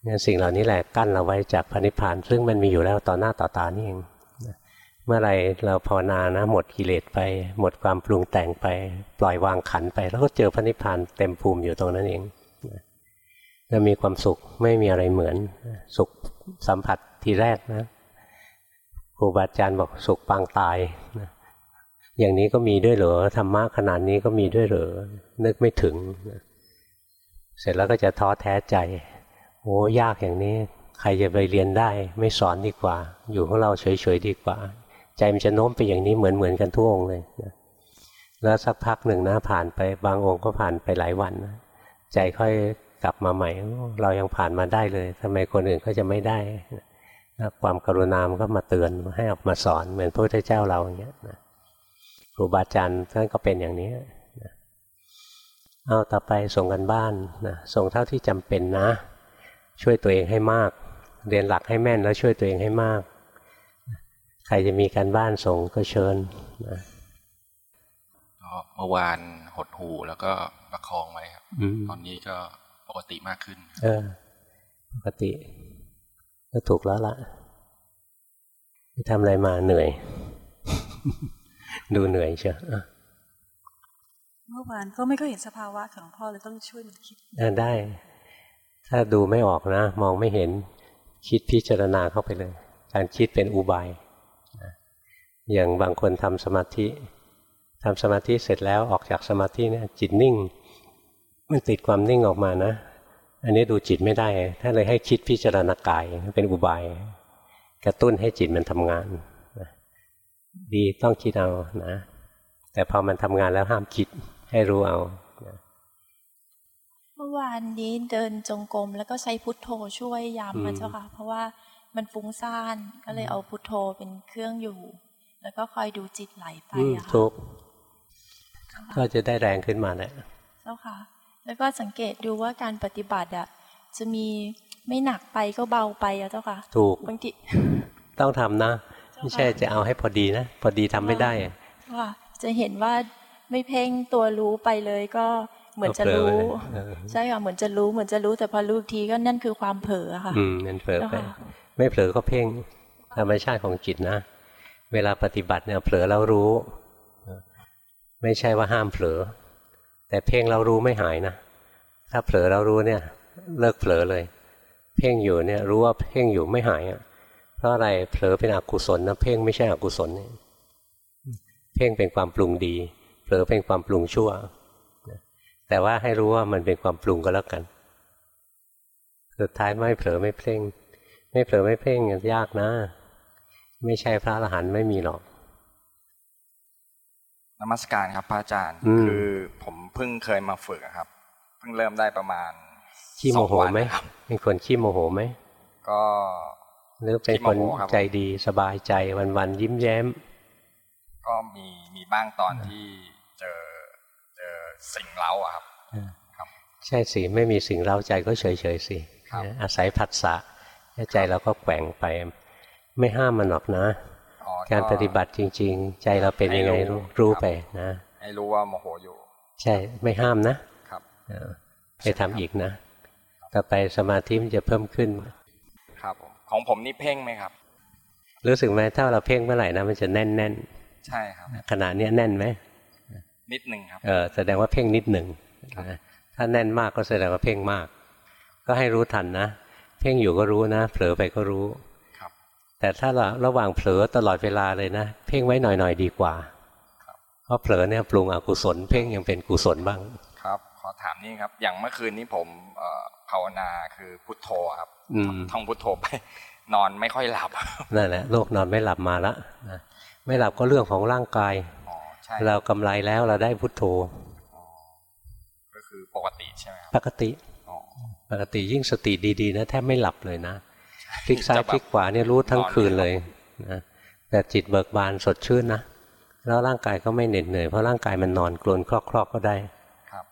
งั้นสิ่งเหล่านี้แหละกั้นเราไว้จากพระนิพพาน ซึ่งมันมีอยู่แล้วต่อหน้าต่อตานี่เองเมื่อไรเราภาวนานะหมดกิเลสไป หมดความปรุงแต่งไป ปล่อยวางขันไป แล้วก็เจอพระนิพพานเต็มภูมิอยู่ตรงนั้นเองจะมีความสุขไม่มีอะไรเหมือนสุขสัมผัสทีแรกนะ รูบาอาจารย์บอกสุขปางตายอย่างนี้ก็มีด้วยเหรอธรรมะขนาดนี้ก็มีด้วยเหรอนึกไม่ถึงเสร็จแล้วก็จะท้อแท้ใจโอ้ยากอย่างนี้ ใครจะไปเรียนได้ ไม่สอนดีกว่า อยู่ของเราเฉยๆดีกว่า ใจมันจะโน้มไปอย่างนี้เหมือนๆกันทุกองเลยนะแล้วสักพักหนึ่งนะผ่านไปบางองค์ก็ผ่านไปหลายวันนะใจค่อยกลับมาใหม่ เรายังผ่านมาได้เลยทำไมคนอื่นเขาจะไม่ได้นะ ความกรุณามก็มาเตือนให้ออกมาสอนเหมือนพระพุทธเจ้าเราอย่างเงี้ยนะครูบาอาจารย์ท่านก็เป็นอย่างนี้นะเอาต่อไปส่งกันบ้านนะส่งเท่าที่จำเป็นนะ ช่วยตัวเองให้มาก เรียนหลักให้แม่นแล้วช่วยตัวเองให้มาก ใครจะมีการบ้านส่งก็เชิญนะเมื่อวานหดหูแล้วก็ประคองไว้ครับตอนนี้ก็ปกติมากขึ้น เออ ปกติ ก็ถูกแล้วละไปทำอะไรมาเหนื่อย ดูเหนื่อยเชียวเมื่อวานก็ไม่ก็เห็นสภาวะของพ่อเลยต้องช่วยมันคิดได้ ถ้าดูไม่ออกนะ มองไม่เห็นคิดพิจารณาเข้าไปเลย การคิดเป็นอุบายอย่างบางคนทำสมาธิทำสมาธิเสร็จแล้วออกจากสมาธิเนี่ยจิตนิ่ง มันติดความนิ่งออกมานะ อันนี้ดูจิตไม่ได้ถ้าเลยให้คิดพิจารณากายเป็นอุบาย กระตุ้นให้จิตมันทำงานดีต้องคิดเอานะแต่พอมันทำงานแล้วห้ามคิดให้รู้เอาเมื่อวานนี้เดินจงกรมแล้วก็ใช้พุทโธช่วยย้ำมาเจ้าค่ะ เพราะว่ามันฟุ้งซ่านก็เลยเอาพุทโธเป็นเครื่องอยู่ แล้วก็คอยดูจิตไหลไปอะค่ะก็จะได้แรงขึ้นมาแหละเจ้าค่ะ แล้วก็สังเกตดูว่าการปฏิบัติอะจะมีไม่หนักไปก็เบาไปอะเจ้าค่ะ ถูกบางทีต้องทำนะ ไม่ใช่จะเอาให้พอดีนะ พอดีทำไม่ได้ค่ะจะเห็นว่าไม่เพ่งตัวรู้ไปเลยก็เหมือนจะรู้ ใช่ค่ะเหมือนจะรู้เหมือนจะรู้แต่พอรู้ทีก็นั่นคือความเผลอค่ะ อืมนั่นเผลอไปไม่เผลอก็เพ่งธรรมชาติของจิตนะ เวลาปฏิบัติเนี่ยเผลอแล้วรู้ ไม่ใช่ว่าห้ามเผลอ แต่เพ่งเรารู้ไม่หายนะ ถ้าเผลอเรารู้เนี่ย เลิกเผลอเลย เพ่งอยู่เนี่ยรู้ว่าเพ่งอยู่ไม่หายอะเพราะอะไรเผลอเป็นอกุศลนะเพ่งไม่ใช่อกุศลเนี่ยเพ่งเป็นความปรุงดี เผลอเป็นความปรุงชั่ว แต่ว่าให้รู้ว่ามันเป็นความปรุงก็แล้วกัน สุดท้ายไม่เผลอไม่เพ่ง ไม่เผลอไม่เพ่งยากนะ ไม่ใช่พระอรหันต์ไม่มีหรอก นมัสการครับพระอาจารย์ คือผมเพิ่งเคยมาฝึกครับ เพิ่งเริ่มได้ประมาณขี้โมโหไหมเป็นคนขี้โมโหไหมก็หรือเป็นคนใจดีสบายใจวันๆยิ้มแย้ม ก็มีมีบ้างตอนที่เจอเจอสิ่งเล้าครับครับใช่สิไม่มีสิ่งเล้าใจก็เฉยเฉยสิอาศัยผัสสะใจเราก็แกว่งไป ไม่ห้ามมันหรอกนะ การปฏิบัติจริง ๆ ใจเราเป็นยังไงรู้รู้ไปนะให้รู้ว่าโมโหอยู่ ใช่ไม่ห้ามนะครับไปทำอีกนะ ต่อไปสมาธิมันจะเพิ่มขึ้น ครับของผมนี่เพ่งไหมครับ รู้สึกไหมถ้าเราเพ่งเมื่อไหร่นะมันจะแน่นแน่นใช่ครับขณะนี้แน่นไหมนิดหนึ่งครับเออแสดงว่าเพ่งนิดหนึ่งถ้าแน่นมากก็แสดงว่าเพ่งมาก ก็ให้รู้ทันนะ เพ่งอยู่ก็รู้นะ เผลอไปก็รู้ แต่ถ้าระหว่างเผลอตลอดเวลาเลยนะ เพ่งไว้หน่อยๆดีกว่าเพราะเผลอเนี่ยปรุงอกุศล เพ่งยังเป็นกุศลบ้าง ครับ ขอถามนี่ครับ อย่างเมื่อคืนนี้ผมภาวนาคือพุทโธครับท่องพุทโธไป นอนไม่ค่อยหลับนั่นแหละโรคนอนไม่หลับมาละไม่หลับก็เรื่องของร่างกายเรากำไรแล้วเราได้พุทโธก็คือปกติใช่ไหมปกติปกติยิ่งสติดีๆนะแทบไม่หลับเลยนะ พลิกซ้ายพลิกขวาเนี่ยรู้ทั้งคืนเลยนะแต่จิตเบิกบานสดชื่นนะแล้วร่างกายก็ไม่เหน็ดเหนื่อยเพราะร่างกายมันนอนกลนคลอกๆกก็ได้ครับ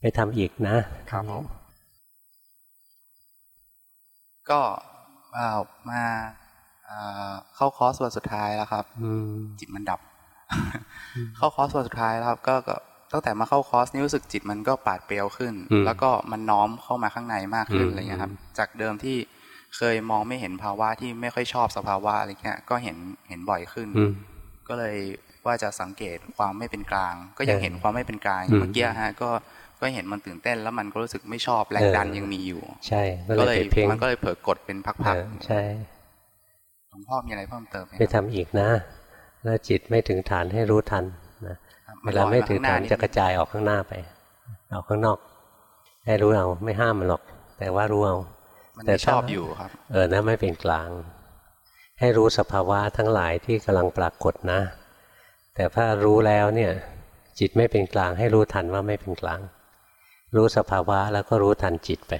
ไปทำอีกนะครับผมก็มาเข้าคอร์สวันสุดท้ายแล้วครับจิตมันดับ เข้าคอร์สวันสุดท้ายแล้วครับ ก็ ตั้งแต่มาเข้าคอร์สนี้รู้สึกจิตมันก็ปาดเปรียวขึ้น แล้วก็มันน้อมเข้ามาข้างในมากขึ้นอะไรเงี้ยครับ จากเดิมที่เคยมองไม่เห็นภาวะที่ไม่ค่อยชอบสภาวะอะไรเงี้ยก็เห็นเห็นบ่อยขึ้น ก็เลยว่าจะสังเกตความไม่เป็นกลาง ก็ยังเห็นความไม่เป็นกลางเมื่อกี้ฮะก็ก็เห็นมันตื่นเต้นแล้วมันก็รู้สึกไม่ชอบแรงดันยังมีอยู่ ใช่ก็เลยมันก็เลยเผลอกดเป็นพักๆใช่หลวงพ่อมีอะไรเพิ่มเติมไปทำอีกนะ แล้วจิตไม่ถึงฐานให้รู้ทัน นะเวลาไม่ถึงฐานจะกระจายออกข้างหน้าไปออกข้างนอกให้รู้เอาไม่ห้ามมันหรอก แต่ว่ารู้เอาแต่ชอบอยู่ครับ เออนะไม่เป็นกลาง ให้รู้สภาวะทั้งหลายที่กำลังปรากฏนะ แต่ถ้ารู้แล้วเนี่ย จิตไม่เป็นกลาง ให้รู้ทันว่าไม่เป็นกลาง รู้สภาวะแล้วก็รู้ทันจิตไป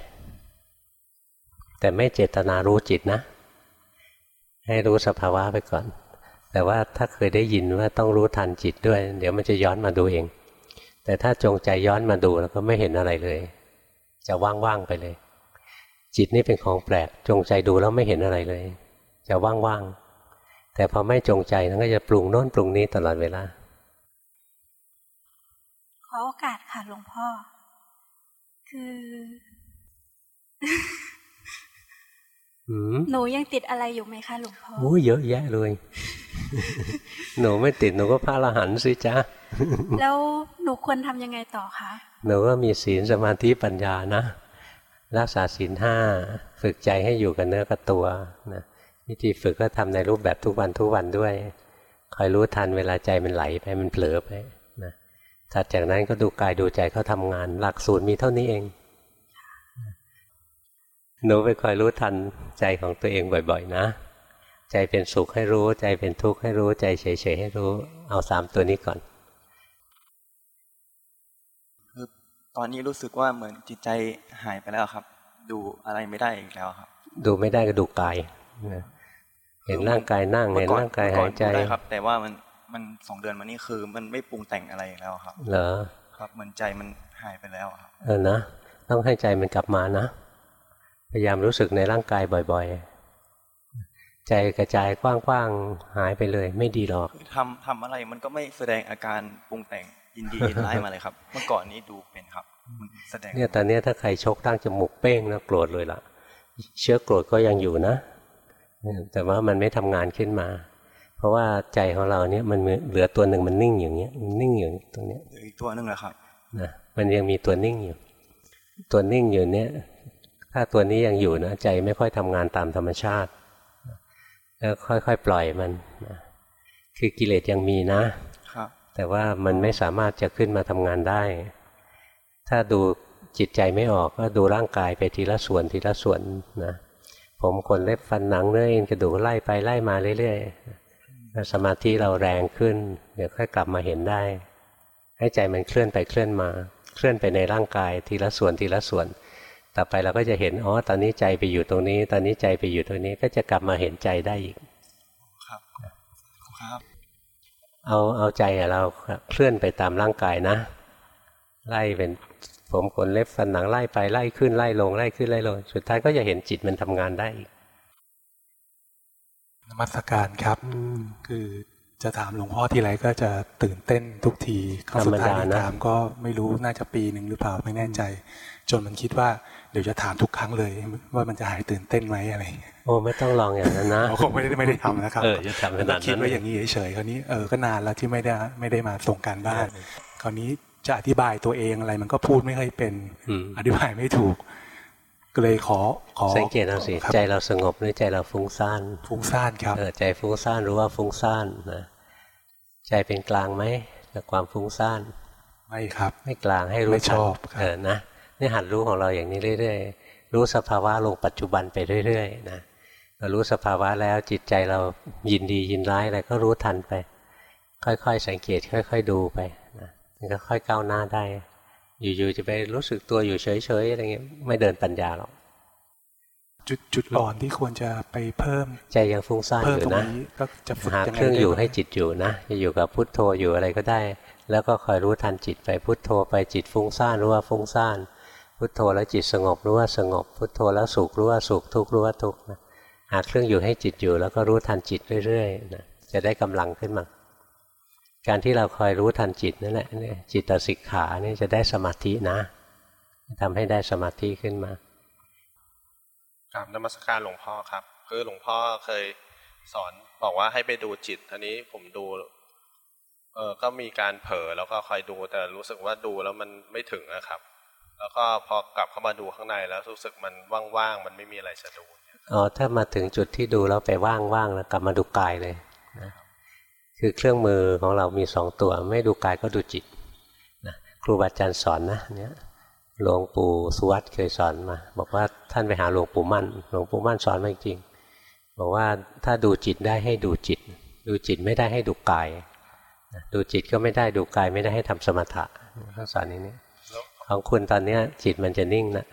แต่ไม่เจตนารู้จิตนะ ให้รู้สภาวะไปก่อน แต่ว่าถ้าเคยได้ยินว่าต้องรู้ทันจิตด้วย เดี๋ยวมันจะย้อนมาดูเอง แต่ถ้าจงใจย้อนมาดูแล้วก็ไม่เห็นอะไรเลย จะว่างๆไปเลย จิตนี่เป็นของแปลกจงใจดูแล้วไม่เห็นอะไรเลย จะว่างๆแต่พอไม่จงใจมันก็จะปรุงโน้นปรุงนี้ตลอดเวลาขอโอกาสค่ะหลวงพ่อ คือ หนูยังติดอะไรอยู่ไหมคะหลวงพ่อโอ้เยอะแยะเลย หนูไม่ติดหนูก็พระอรหันต์สิจ้าแล้วหนูควรทำยังไงต่อคะหนูก็มีศีลสมาธิปัญญานะ รักษาศีลห้าฝึกใจให้อยู่กับเนื้อกับตัวนะวิธีฝึกก็ทำในรูปแบบทุกวันทุกวันด้วยคอยรู้ทันเวลาใจมันไหลไปมันเผลอไปนะถัดจากนั้นก็ดูกายดูใจเขาทางาน หลักสูตรมีเท่านี้เอง หนูไปคอยรู้ทันใจของตัวเองบ่อย ๆ นะ ใจเป็นสุขให้รู้ ใจเป็นทุกข์ให้รู้ ใจเฉยๆให้รู้ เอาสามตัวนี้ก่อนคือตอนนี้รู้สึกว่าเหมือนจิตใจหายไปแล้วครับ ดูอะไรไม่ได้อีกแล้วครับ ดูไม่ได้ก็ดูกายเห็นร่างกายนั่งเห็นร่างกายหายใจได้ครับ แต่ว่ามันมันสองเดือนมานี้คือ มันไม่ปรุงแต่งอะไรแล้วครับ เหรอครับเหมือนใจมันหายไปแล้วครับ เออนะต้องให้ใจมันกลับมานะ พยายามรู้สึกในร่างกายบ่อย ๆ ใจกระจายกว้างๆหายไปเลย ไม่ดีหรอกทำทำอะไรมันก็ไม่แสดงอาการปรุงแต่งยินดียินร้ายมาเลยครับ เมื่อก่อนนี้ดูเป็นครับแสดงเนี่ยตอนนี้ถ้าใครชกตั้งจมูกเป้งนะโกรธเลยล่ะ เชื้อโกรธก็ยังอยู่นะ แต่ว่ามันไม่ทำงานขึ้นมา เพราะว่าใจของเราเนี่ยมันเหลือตัวหนึ่งมันนิ่งอย่างเนี้ยนิ่งอยู่ตรงเนี้ยอีกตัวหนึ่งแหละครับนะมันยังมีตัวนิ่งอยู่ ตัวนิ่งอยู่เนี้ยถ้าตัวนี้ยังอยู่นะใจไม่ค่อยทำงานตามธรรมชาติ แล้วค่อยๆปล่อยมันนะคือกิเลสยังมีนะแต่ว่ามันไม่สามารถจะขึ้นมาทำงานได้ ถ้าดูจิตใจไม่ออกก็ดูร่างกายไปทีละส่วนทีละส่วนนะผมขนเล็บฟันหนังเนื้อเอ็นกระดูกไล่ไปไล่มาเรื่อยๆสมาธิเราแรงขึ้น เดี๋ยวค่อยกลับมาเห็นได้ ให้ใจมันเคลื่อนไปเคลื่อนมา เคลื่อนไปในร่างกายทีละส่วนทีละส่วน ต่อไปเราก็จะเห็นอ๋อตอนนี้ใจไปอยู่ตรงนี้ ตอนนี้ใจไปอยู่ตรงนี้ก็จะกลับมาเห็นใจได้อีก ครับครับ เอาเอาใจเราเคลื่อนไปตามร่างกายนะ ไล่เป็นผมขนเล็บฟันหนังไล่ไปไล่ขึ้นไล่ลงไล่ขึ้นไล่ลง สุดท้ายก็จะเห็นจิตมันทำงานได้อีกนมัสการครับ คือจะถามหลวงพ่อทีไรก็จะตื่นเต้นทุกทีเขาสุดท้ายถามก็ไม่รู้น่าจะปีหนึ่งหรือเปล่าไม่แน่ใจ จนมันคิดว่า เดี๋ยวจะถามทุกครั้งเลย ว่ามันจะหายตื่นเต้นไหมอะไรโอ้ไม่ต้องลองอย่างนั้นนะเขาไม่ได้ไม่ได้ทำนะครับเออจะทำขนาดนั้นคิดว่าอย่างนี้เฉยๆคราวนี้เออก็นานแล้วที่ไม่ได้ไม่ได้มาส่งการบ้านคราวนี้จะอธิบายตัวเองอะไรมันก็พูดไม่ค่อยเป็นอธิบายไม่ถูกก็เลยขอขอสังเกตเอาสิใจเราสงบหรือใจเราฟุ้งซ่านฟุ้งซ่านครับใจฟุ้งซ่านรู้ว่าฟุ้งซ่านนะใจเป็นกลางไหมกับความฟุ้งซ่านไม่ครับ ไม่กลางให้รู้ชอบเออนะ นี่หัดรู้ของเราอย่างนี้เรื่อยๆ รู้สภาวะลงปัจจุบันไปเรื่อยๆนะเรารู้สภาวะแล้วจิตใจเรายินดียินร้ายอะไรก็รู้ทันไป ค่อยๆ สังเกตค่อย ๆ ดูไปนะมันก็ค่อยก้าวหน้าได้ อยู่ๆจะไปรู้สึกตัวอยู่เฉยๆอะไรเงี้ยไม่เดินปัญญาหรอกจุดจุดอ่อนที่ควรจะไปเพิ่ม ใจยังฟุ้งซ่านอยู่นะก็จะหาเครื่องอยู่ให้จิตอยู่นะจะอยู่กับพุทโธอยู่อะไรก็ได้ แล้วก็คอยรู้ทันจิตไปพุทโธไปจิตฟุ้งซ่านรู้ว่าฟุ้งซ่าน พุทโธแล้วจิตสงบรู้ว่าสงบ พุทโธแล้วสุขรู้ว่าสุขทุกข์รู้ว่าทุกข์นะหาเครื่องอยู่ให้จิตอยู่ แล้วก็รู้ทันจิตเรื่อยๆนะจะได้กำลังขึ้นมา การที่เราคอยรู้ทันจิตนั่นแหละจิตสิกขานี่จะได้สมาธินะทำให้ได้สมาธิขึ้นมากราบนมัสการหลวงพ่อครับ คือหลวงพ่อเคยสอนบอกว่าให้ไปดูจิตทีนี้ผมดูเออก็มีการเผลอแล้วก็คอยดูแต่รู้สึกว่าดูแล้วมันไม่ถึงนะครับ แล้วก็พอกลับเข้ามาดูข้างในแล้วรู้สึกมันว่างๆมันไม่มีอะไรจะดูอ๋อถ้ามาถึงจุดที่ดูแล้วไปว่างๆแล้วกลับมาดูกายเลยนะคือเครื่องมือของเรามีสองตัว ไม่ดูกายก็ดูจิตนะครูบาอาจารย์สอนนะเนี่ยหลวงปู่สุวัตเคยสอนมา บอกว่าท่านไปหาหลวงปู่มั่นหลวงปู่มั่นสอนมาจริงบอกว่าถ้าดูจิตได้ให้ดูจิต ดูจิตไม่ได้ให้ดูกาย ดูจิตก็ไม่ได้ดูกายไม่ได้ให้ทำสมถะท่านสอนนี้นี่ ของคุณตอนเนี้ยจิตมันจะนิ่งนะ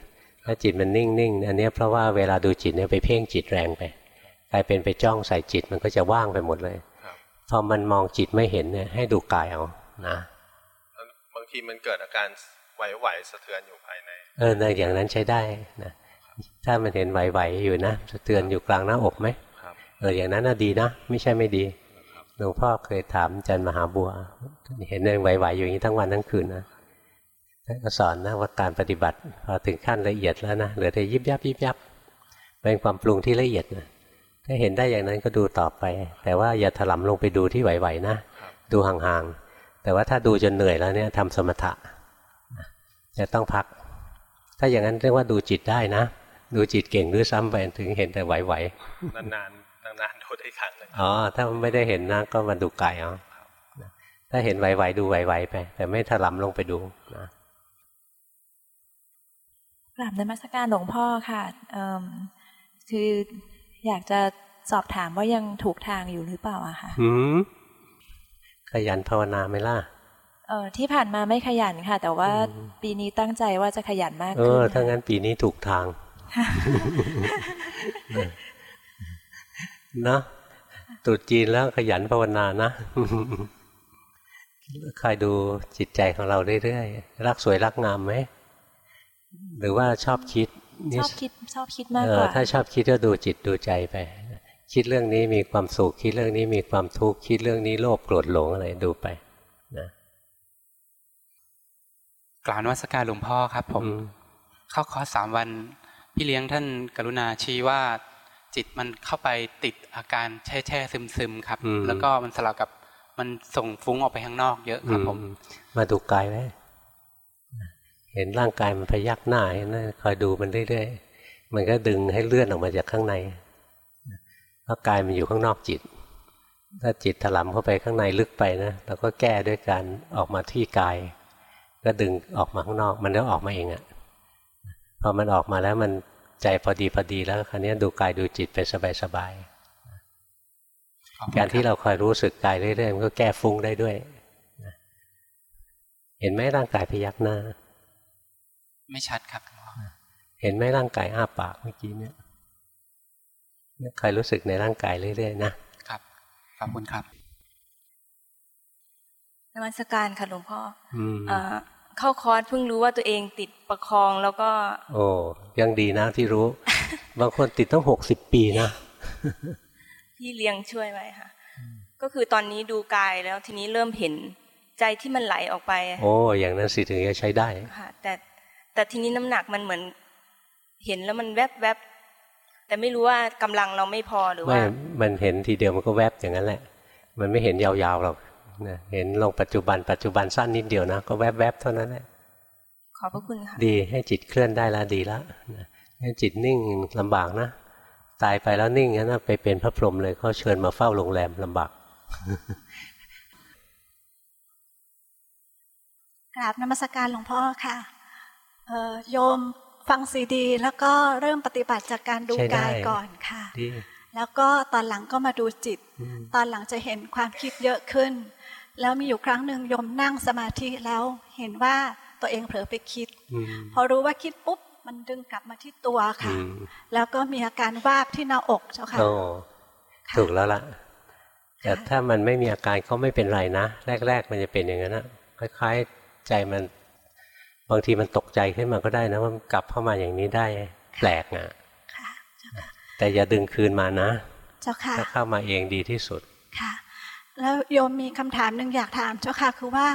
ถ้าจิตมันนิ่งนิ่งอันนี้เพราะว่าเวลาดูจิตเนี่ยไปเพ่งจิตแรงไปกลายเป็นไปจ้องใส่จิตมันก็จะว่างไปหมดเลยพอมันมองจิตไม่เห็นเนี่ยให้ดูกายเอานะบางทีมันเกิดอาการไหวๆสะเทือนอยู่ภายใน เออในอย่างนั้นใช้ได้นะถ้ามันเห็นไหวๆอยู่นะสะเทือนอยู่กลางหน้าอกไหมเอออย่างนั้นน่ะดีนะ ไม่ใช่ไม่ดีหลวงพ่อเคยถามอาจารย์มหาบัว เห็นเองไหวๆอยู่อย่างนี้ทั้งวันทั้งคืนนะท่าน ก็สอนนะว่าการปฏิบัติพอถึงขั้นละเอียดแล้วนะเหลือแต่ยิบยับยิบยับเป็นความปรุงที่ละเอียดนะถ้าเห็นได้อย่างนั้นก็ดูต่อไป แต่ว่าอย่าถลำลงไปดูที่ไหวๆนะ ดูห่างๆ แต่ว่าถ้าดูจนเหนื่อยแล้วเนี่ยทำสมถะจะต้องพัก ถ้าอย่างนั้นเรียกว่าดูจิตได้นะ ดูจิตเก่งด้วยซ้ำไปถึงเห็นแต่ไหวๆนานๆนานๆดูได้ครั้งหนึ่งอ๋อถ้าไม่ได้เห็นนะก็มาดูกายเอาถ้าเห็นไหวๆดูไหวๆไป แต่ไม่ถลำลงไปดูนะก ราบนมัสการหลวงพ่อค่ะคืออยากจะสอบถามว่ายังถูกทางอยู่หรือเปล่าอะค่ะขยันภาวนาไหมล่ะเออที่ผ่านมาไม่ขยันค่ะ แต่ว่าปีนี้ตั้งใจว่าจะขยันมากขึ้นเออถ้างั้นปีนี้ถูกทางนะตุจีนแล้วขยันภาวนานะคอยดูจิตใจของเราเรื่อยๆรักสวยรักงามไหม หรือว่าชอบคิดชอบคิดชอบคิดมากกว่าถ้าชอบคิดก็ดูจิตดูใจไป คิดเรื่องนี้มีความสุขคิดเรื่องนี้มีความทุกข์คิดเรื่องนี้โลภโกรธหลงอะไรดูไปนะกล่าวนวัสการหลวงพ่อครับ ผม เข้าคอร์สสามวัน พี่เลี้ยงท่านกรุณาชี้ว่าจิตมันเข้าไปติดอาการแช่แช่ซึมซึมครับ แล้วก็มันสลับกับมันส่งฟุ้งออกไปข้างนอกเยอะครับผม มาดูกายไว้ เห็นร่างกายมันพยักหน้าเห็นไหมคอยดูมันเรื่อยๆ มันก็ดึงให้เลื่อนออกมาจากข้างในเพราะกายมันอยู่ข้างนอกจิต ถ้าจิตถลำเข้าไปข้างในลึกไปนะเราก็แก้ด้วยการออกมาที่กาย ก็ดึงออกมาข้างนอก มันก็ออกมาเองอะ่ะพอมันออกมาแล้วมันใจพอดีพอดีแล้วคราวนี้ดูกายดูจิตไปสบายๆการที่เราคอยรู้สึกกายเรื่อยๆมันก็แก้ฟุ้งได้ด้วย เห็นไหมร่างกายพยักหน้า ไม่ชัดครับเห็นไหมร่างกายอ้าปากเมื่อกี้เนี่ยใครรู้สึกในร่างกายเรื่อยๆนะครับขอบคุณครับนมัสการค่ะหลวงพ่ออเข้าคอร์สเพิ่งรู้ว่าตัวเองติดประคองแล้วก็ โอ้ยังดีนะที่รู้ บางคนติดตั้งหกสิบปีนะพี่เลี้ยงช่วยไว้ค่ะ ก็คือตอนนี้ดูกายแล้วทีนี้เริ่มเห็นใจที่มันไหลออกไป โอ้อย่างนั้นสิถึงจะใช้ได้ค่ะแต่ แต่ทีนี้น้ำหนักมันเหมือน เห็นแล้วมันแวบแวบแต่ไม่รู้ว่ากำลังเราไม่พอหรือว่าไม่มันเห็นทีเดียวมันก็แวบอย่างนั้นแหละ มันไม่เห็นยาวๆหรอกนะเห็นลงปัจจุบันปัจจุบันสั้นนิดเดียวนะก็แวบๆเท่านั้นแหละขอบพระคุณค่ะดีให้จิตเคลื่อนได้แล้วดีแล้วให้จิตนิ่งลำบากนะตายไปแล้วนิ่งงั้นไปเป็นพระพรหมเลยเขาเชิญมาเฝ้าโรงแรมลำบากกราบนมัสการหลวงพ่อค่ะ โยมฟังซีดี แล้วก็เริ่มปฏิบัติจากการดูกายก่อนค่ะ แล้วก็ตอนหลังก็มาดูจิต ตอนหลังจะเห็นความคิดเยอะขึ้น แล้วมีอยู่ครั้งหนึ่งโยมนั่งสมาธิแล้วเห็นว่าตัวเองเผลอไปคิด พอรู้ว่าคิดปุ๊บมันดึงกลับมาที่ตัวค่ะ แล้วก็มีอาการวาบที่หน้าอกเจ้าค่ะถูกแล้วล่ะแต่ถ้ามันไม่มีอาการก็ไม่เป็นไรนะ แรก ๆ มันจะเป็นอย่างนั้นนะคล้ายๆใจมัน บางทีมันตกใจขึ้นมาก็ได้นะว่ากลับเข้ามาอย่างนี้ได้แปลกอะแต่อย่าดึงคืนมานะ เจ้าค่ะถ้าเข้ามาเองดีที่สุดค่ะ แล้วโยมมีคำถามหนึ่งอยากถามเจ้าค่ะ คือว่า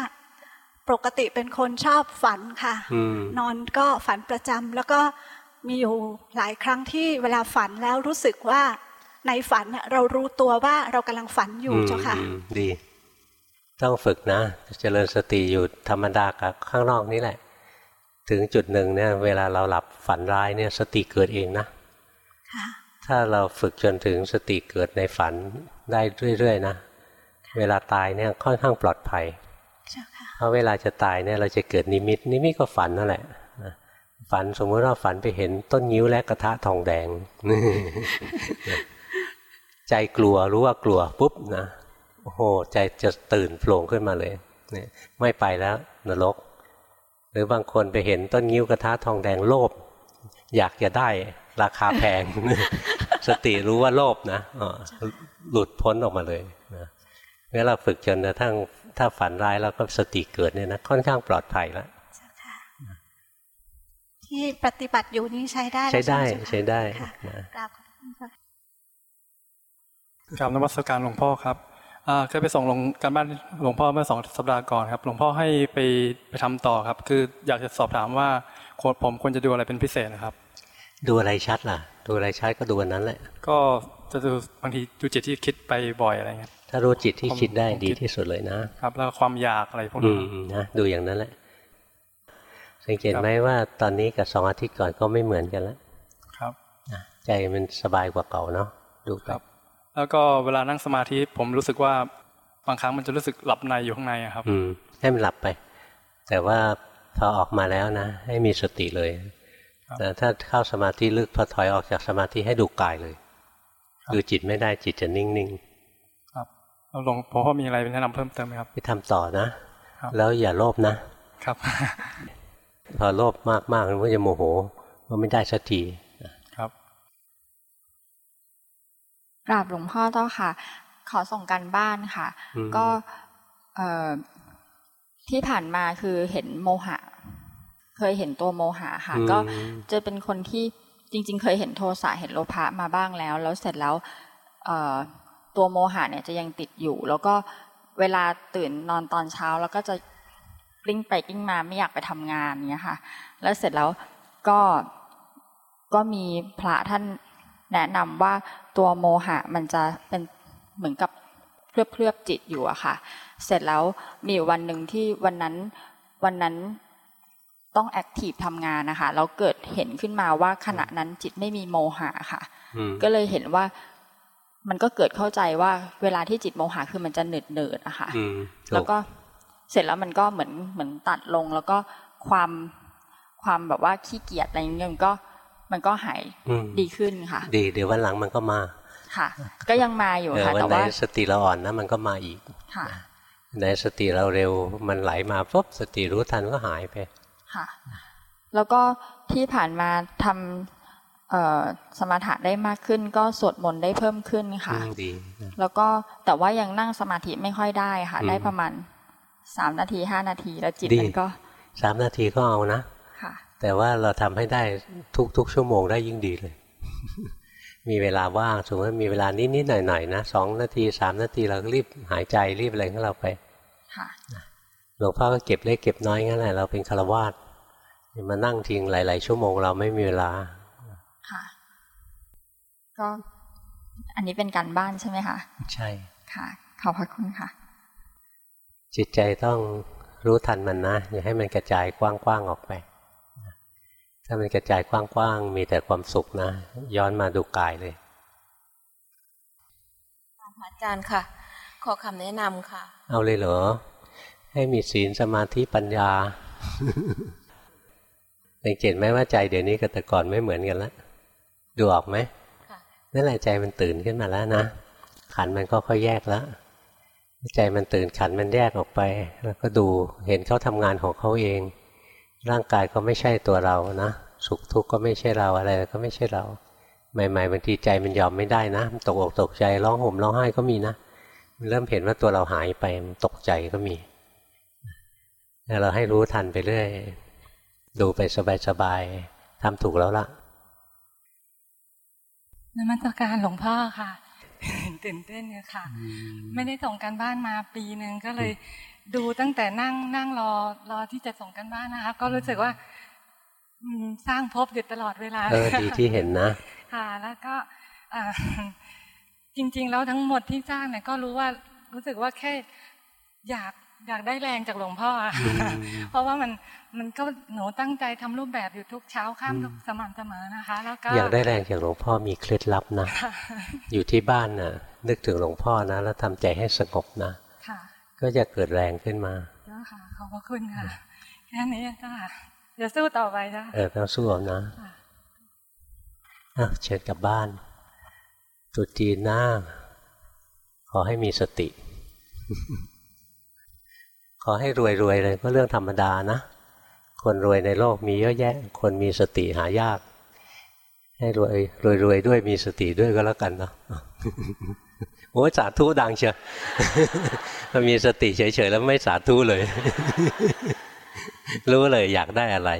ปกติเป็นคนชอบฝันค่ะนอนก็ฝันประจำแล้วก็มีอยู่หลายครั้งที่เวลาฝันแล้วรู้สึกว่าในฝันเรารู้ตัวว่าเรากำลังฝันอยู่เจ้าค่ะดี ต้องฝึกนะ เจริญสติอยู่ธรรมดากับข้างนอกนี่แหละ ถึงจุดหนึ่งเนี่ยเวลาเราหลับฝันร้ายเนี่ยสติเกิดเองนะถ้าเราฝึกจนถึงสติเกิดในฝันได้เรื่อยๆนะเวลาตายเนี่ยค่อนข้างปลอดภัยเพราะเวลาจะตายเนี่ยเราจะเกิดนิมิต นิมิตก็ฝันนั่นแหละฝันสมมติว่าฝันไปเห็นต้นยิ้วและกระทะทองแดงใจกลัวรู้ว่ากลัวปุ๊บนะโอ้โหใจจะตื่นโผล่ขึ้นมาเลยไม่ไปแล้วนรก รือบางคนไปเห็นต้นงิ้วกระทะทองแดงโลภอยากจะได้ราคาแพง สติรู้ว่าโลภนะหลุดพ้นออกมาเลยนะเมื่อเราฝึกจนกระทั่งถ้าฝันร้ายแล้วก็สติเกิดเนี่ยนะค่อนข้างปลอดภัยแล้วที่ปฏิบัติอยู่นี้ใช้ได้ ใช้ได้ใช้ได้กราบกราบนมัสการหลวงพ่อครับ เคยไปส่งลงการบ้านหลวงพ่อเมื่อสองสัปดาห์ก่อนครับ หลวงพ่อให้ไปไปทำต่อครับ คืออยากจะสอบถามว่าผมควรจะดูอะไรเป็นพิเศษนะครับ ดูอะไรชัดล่ะ ดูอะไรชัดก็ดูอันนั้นแหละ ก็จะดูบางทีดูจิตที่คิดไปบ่อยอะไรเงี้ยถ้ารู้จิตที่คิดได้ดีที่สุดเลยนะ ครับ แล้วความอยากอะไรพวกนี้นะดูอย่างนั้นแหละ สังเกตไหมว่าตอนนี้กับสองอาทิตย์ก่อนก็ไม่เหมือนกันแล้ว ครับใจมันสบายกว่าเก่าเนาะดูครับ แล้วก็เวลานั่งสมาธิผมรู้สึกว่าบางครั้งมันจะรู้สึกหลับในอยู่ข้างในครับ อืมให้มันหลับไป แต่ว่าพอออกมาแล้วนะ ให้มีสติเลยแต่ถ้าเข้าสมาธิลึกพอถอยออกจากสมาธิให้ดูกายเลยดูจิตไม่ได้จิตจะนิ่งๆครับเราลงพอมีอะไรแนะนำเพิ่มเติมไหมครับไปทำต่อนะแล้วอย่าโลภนะครับ พอโลภมากๆมันก็จะโมโหว่าไม่ได้สักที กราบหลวงพ่อเจ้าค่ะ ขอส่งกันบ้านค่ะ ก็เที่ผ่านมาคือเห็นโมหะ เคยเห็นตัวโมหะค่ะ ก็จะเป็นคนที่จริง ๆ เคยเห็นโทสะเห็นโลภะมาบ้างแล้ว แล้วเสร็จแล้วตัวโมหะเนี่ยจะยังติดอยู่ แล้วก็เวลาตื่นนอนตอนเช้า แล้วก็จะกลิ้งไปกลิ้งมาไม่อยากไปทำงานเนี้ยค่ะ แล้วเสร็จแล้วก็ก็มีพระท่าน แนะนำว่าตัวโมหะมันจะเป็นเหมือนกับเคลือบเคลือบจิตอยู่อะค่ะ เสร็จแล้วมีวันหนึ่งที่วันนั้นวันนั้นต้องแอคทีฟทำงานนะคะแล้วเกิดเห็นขึ้นมาว่าขณะนั้นจิตไม่มีโมหะค่ะ ก็เลยเห็นว่ามันก็เกิดเข้าใจว่าเวลาที่จิตโมหะคือมันจะเหนืดเนืดอะค่ะแล้วก็เสร็จแล้วมันก็เหมือนเหมือนตัดลงแล้วก็ความความแบบว่าขี้เกียจอะไรเงี้ยมันก็ มันก็หายดีขึ้นค่ะ ดีเดี๋ยววันหลังมันก็มา ค่ะ ก็ยังมาอยู่ค่ะแต่ว่าสติเราอ่อนนะมันก็มาอีกค่ะในสติเราเร็วมันไหลมาปุ๊บสติรู้ทันก็หายไปค่ะแล้วก็ที่ผ่านมาทำสมาธิได้มากขึ้น ก็สวดมนต์ได้เพิ่มขึ้นค่ะดีแล้วก็แต่ว่ายังนั่งสมาธิไม่ค่อยได้ค่ะ ได้ประมาณสามนาทีห้านาทีแล้วจิตมันก็สามนาทีก็เอานะค่ะ แต่ว่าเราทำให้ได้ทุกๆชั่วโมงได้ยิ่งดีเลย มีเวลาว่างสมมติมีเวลานิดๆหน่อยๆนะสองนาทีสามนาทีเราก็รีบหายใจรีบอะไรของเราไปค่ะหลวงพ่อก็เก็บเล็กเก็บน้อยงั้นแหละเราเป็นคารวาสมานั่งทิ้งหลาย ๆ ชั่วโมงเราไม่มีเวลาค่ะ ก็อันนี้เป็นการบ้านใช่ไหมคะใช่ค่ะ ขอบพระคุณค่ะ จิตใจต้องรู้ทันมันนะอย่าให้มันกระจายกว้าง ๆ ออกไป ถ้ามันกระจายกว้างๆ มีแต่ความสุขนะ ย้อนมาดูกายเลยอาจารย์ค่ะ ขอคำแนะนำค่ะ เอาเลยเหรอ ให้มีศีลสมาธิปัญญาสังเกตไหมว่าใจเดี๋ยวนี้กับแต่ก่อนไม่เหมือนกันแล้วดูออกไหมนั่นแหละใจมันตื่นขึ้นมาแล้วนะ ขันมันก็ค่อยแยกแล้วใจมันตื่นขันมันแยกออกไป แล้วก็ดูเห็นเขาทำงานของเขาเอง ร่างกายก็ไม่ใช่ตัวเรานะสุขทุกข์ก็ไม่ใช่เราอะไรก็ไม่ใช่เรา ใหม่ๆบางทีใจมันยอมไม่ได้นะตกอกตกใจร้องห่มร้องไห้ก็มีนะเริ่มเห็นว่าตัวเราหายไปมันตกใจก็มีเราให้รู้ทันไปเรื่อยดูไปสบายๆทำถูกแล้วล่ะนมัสการหลวงพ่อค่ะตื่นเต้นเนี่ยค่ะ ไม่ได้ส่งกันบ้านมาปีหนึ่งก็เลย ดูตั้งแต่นั่งนั่งรอรอที่จะส่งกันบ้านนะคะ ก็รู้สึกว่าสร้างพบอยู่ตลอดเวลาเออดีที่เห็นนะ ค่ะ แล้วก็จริง ๆ แล้วทั้งหมดที่สร้างเนี่ยก็รู้ว่ารู้สึกว่าแค่อยากอยากได้แรงจากหลวงพ่อ เพราะว่ามันมันก็หนูตั้งใจทำรูปแบบอยู่ทุกเช้าข้ามทุกสม่ำเสมอนะคะ แล้วก็อยากได้แรงจากหลวงพ่อมีเคล็ดลับนะ อยู่ที่บ้านน่ะนึกถึงหลวงพ่อนะ แล้วทำใจให้สงบนะ ก็จะเกิดแรงขึ้นมาค่ะขอบพระคุณค่ะ แค่นี้จ้าจะสู้ต่อไปจ้าเออต้องสู้เอานะอะเชิญกลับบ้านตุจีนหน้า ขอให้มีสติ ขอให้รวยรวยเลยก็เรื่องธรรมดานะ คนรวยในโลกมีเยอะแยะ คนมีสติหายาก ให้รวยรวยรวยด้วยมีสติด้วยก็แล้วกันเนาะ โอ้สาธุดังเชียวมันมีสติเฉยๆแล้วไม่สาธุเลย รู้เลยอยากได้อะไร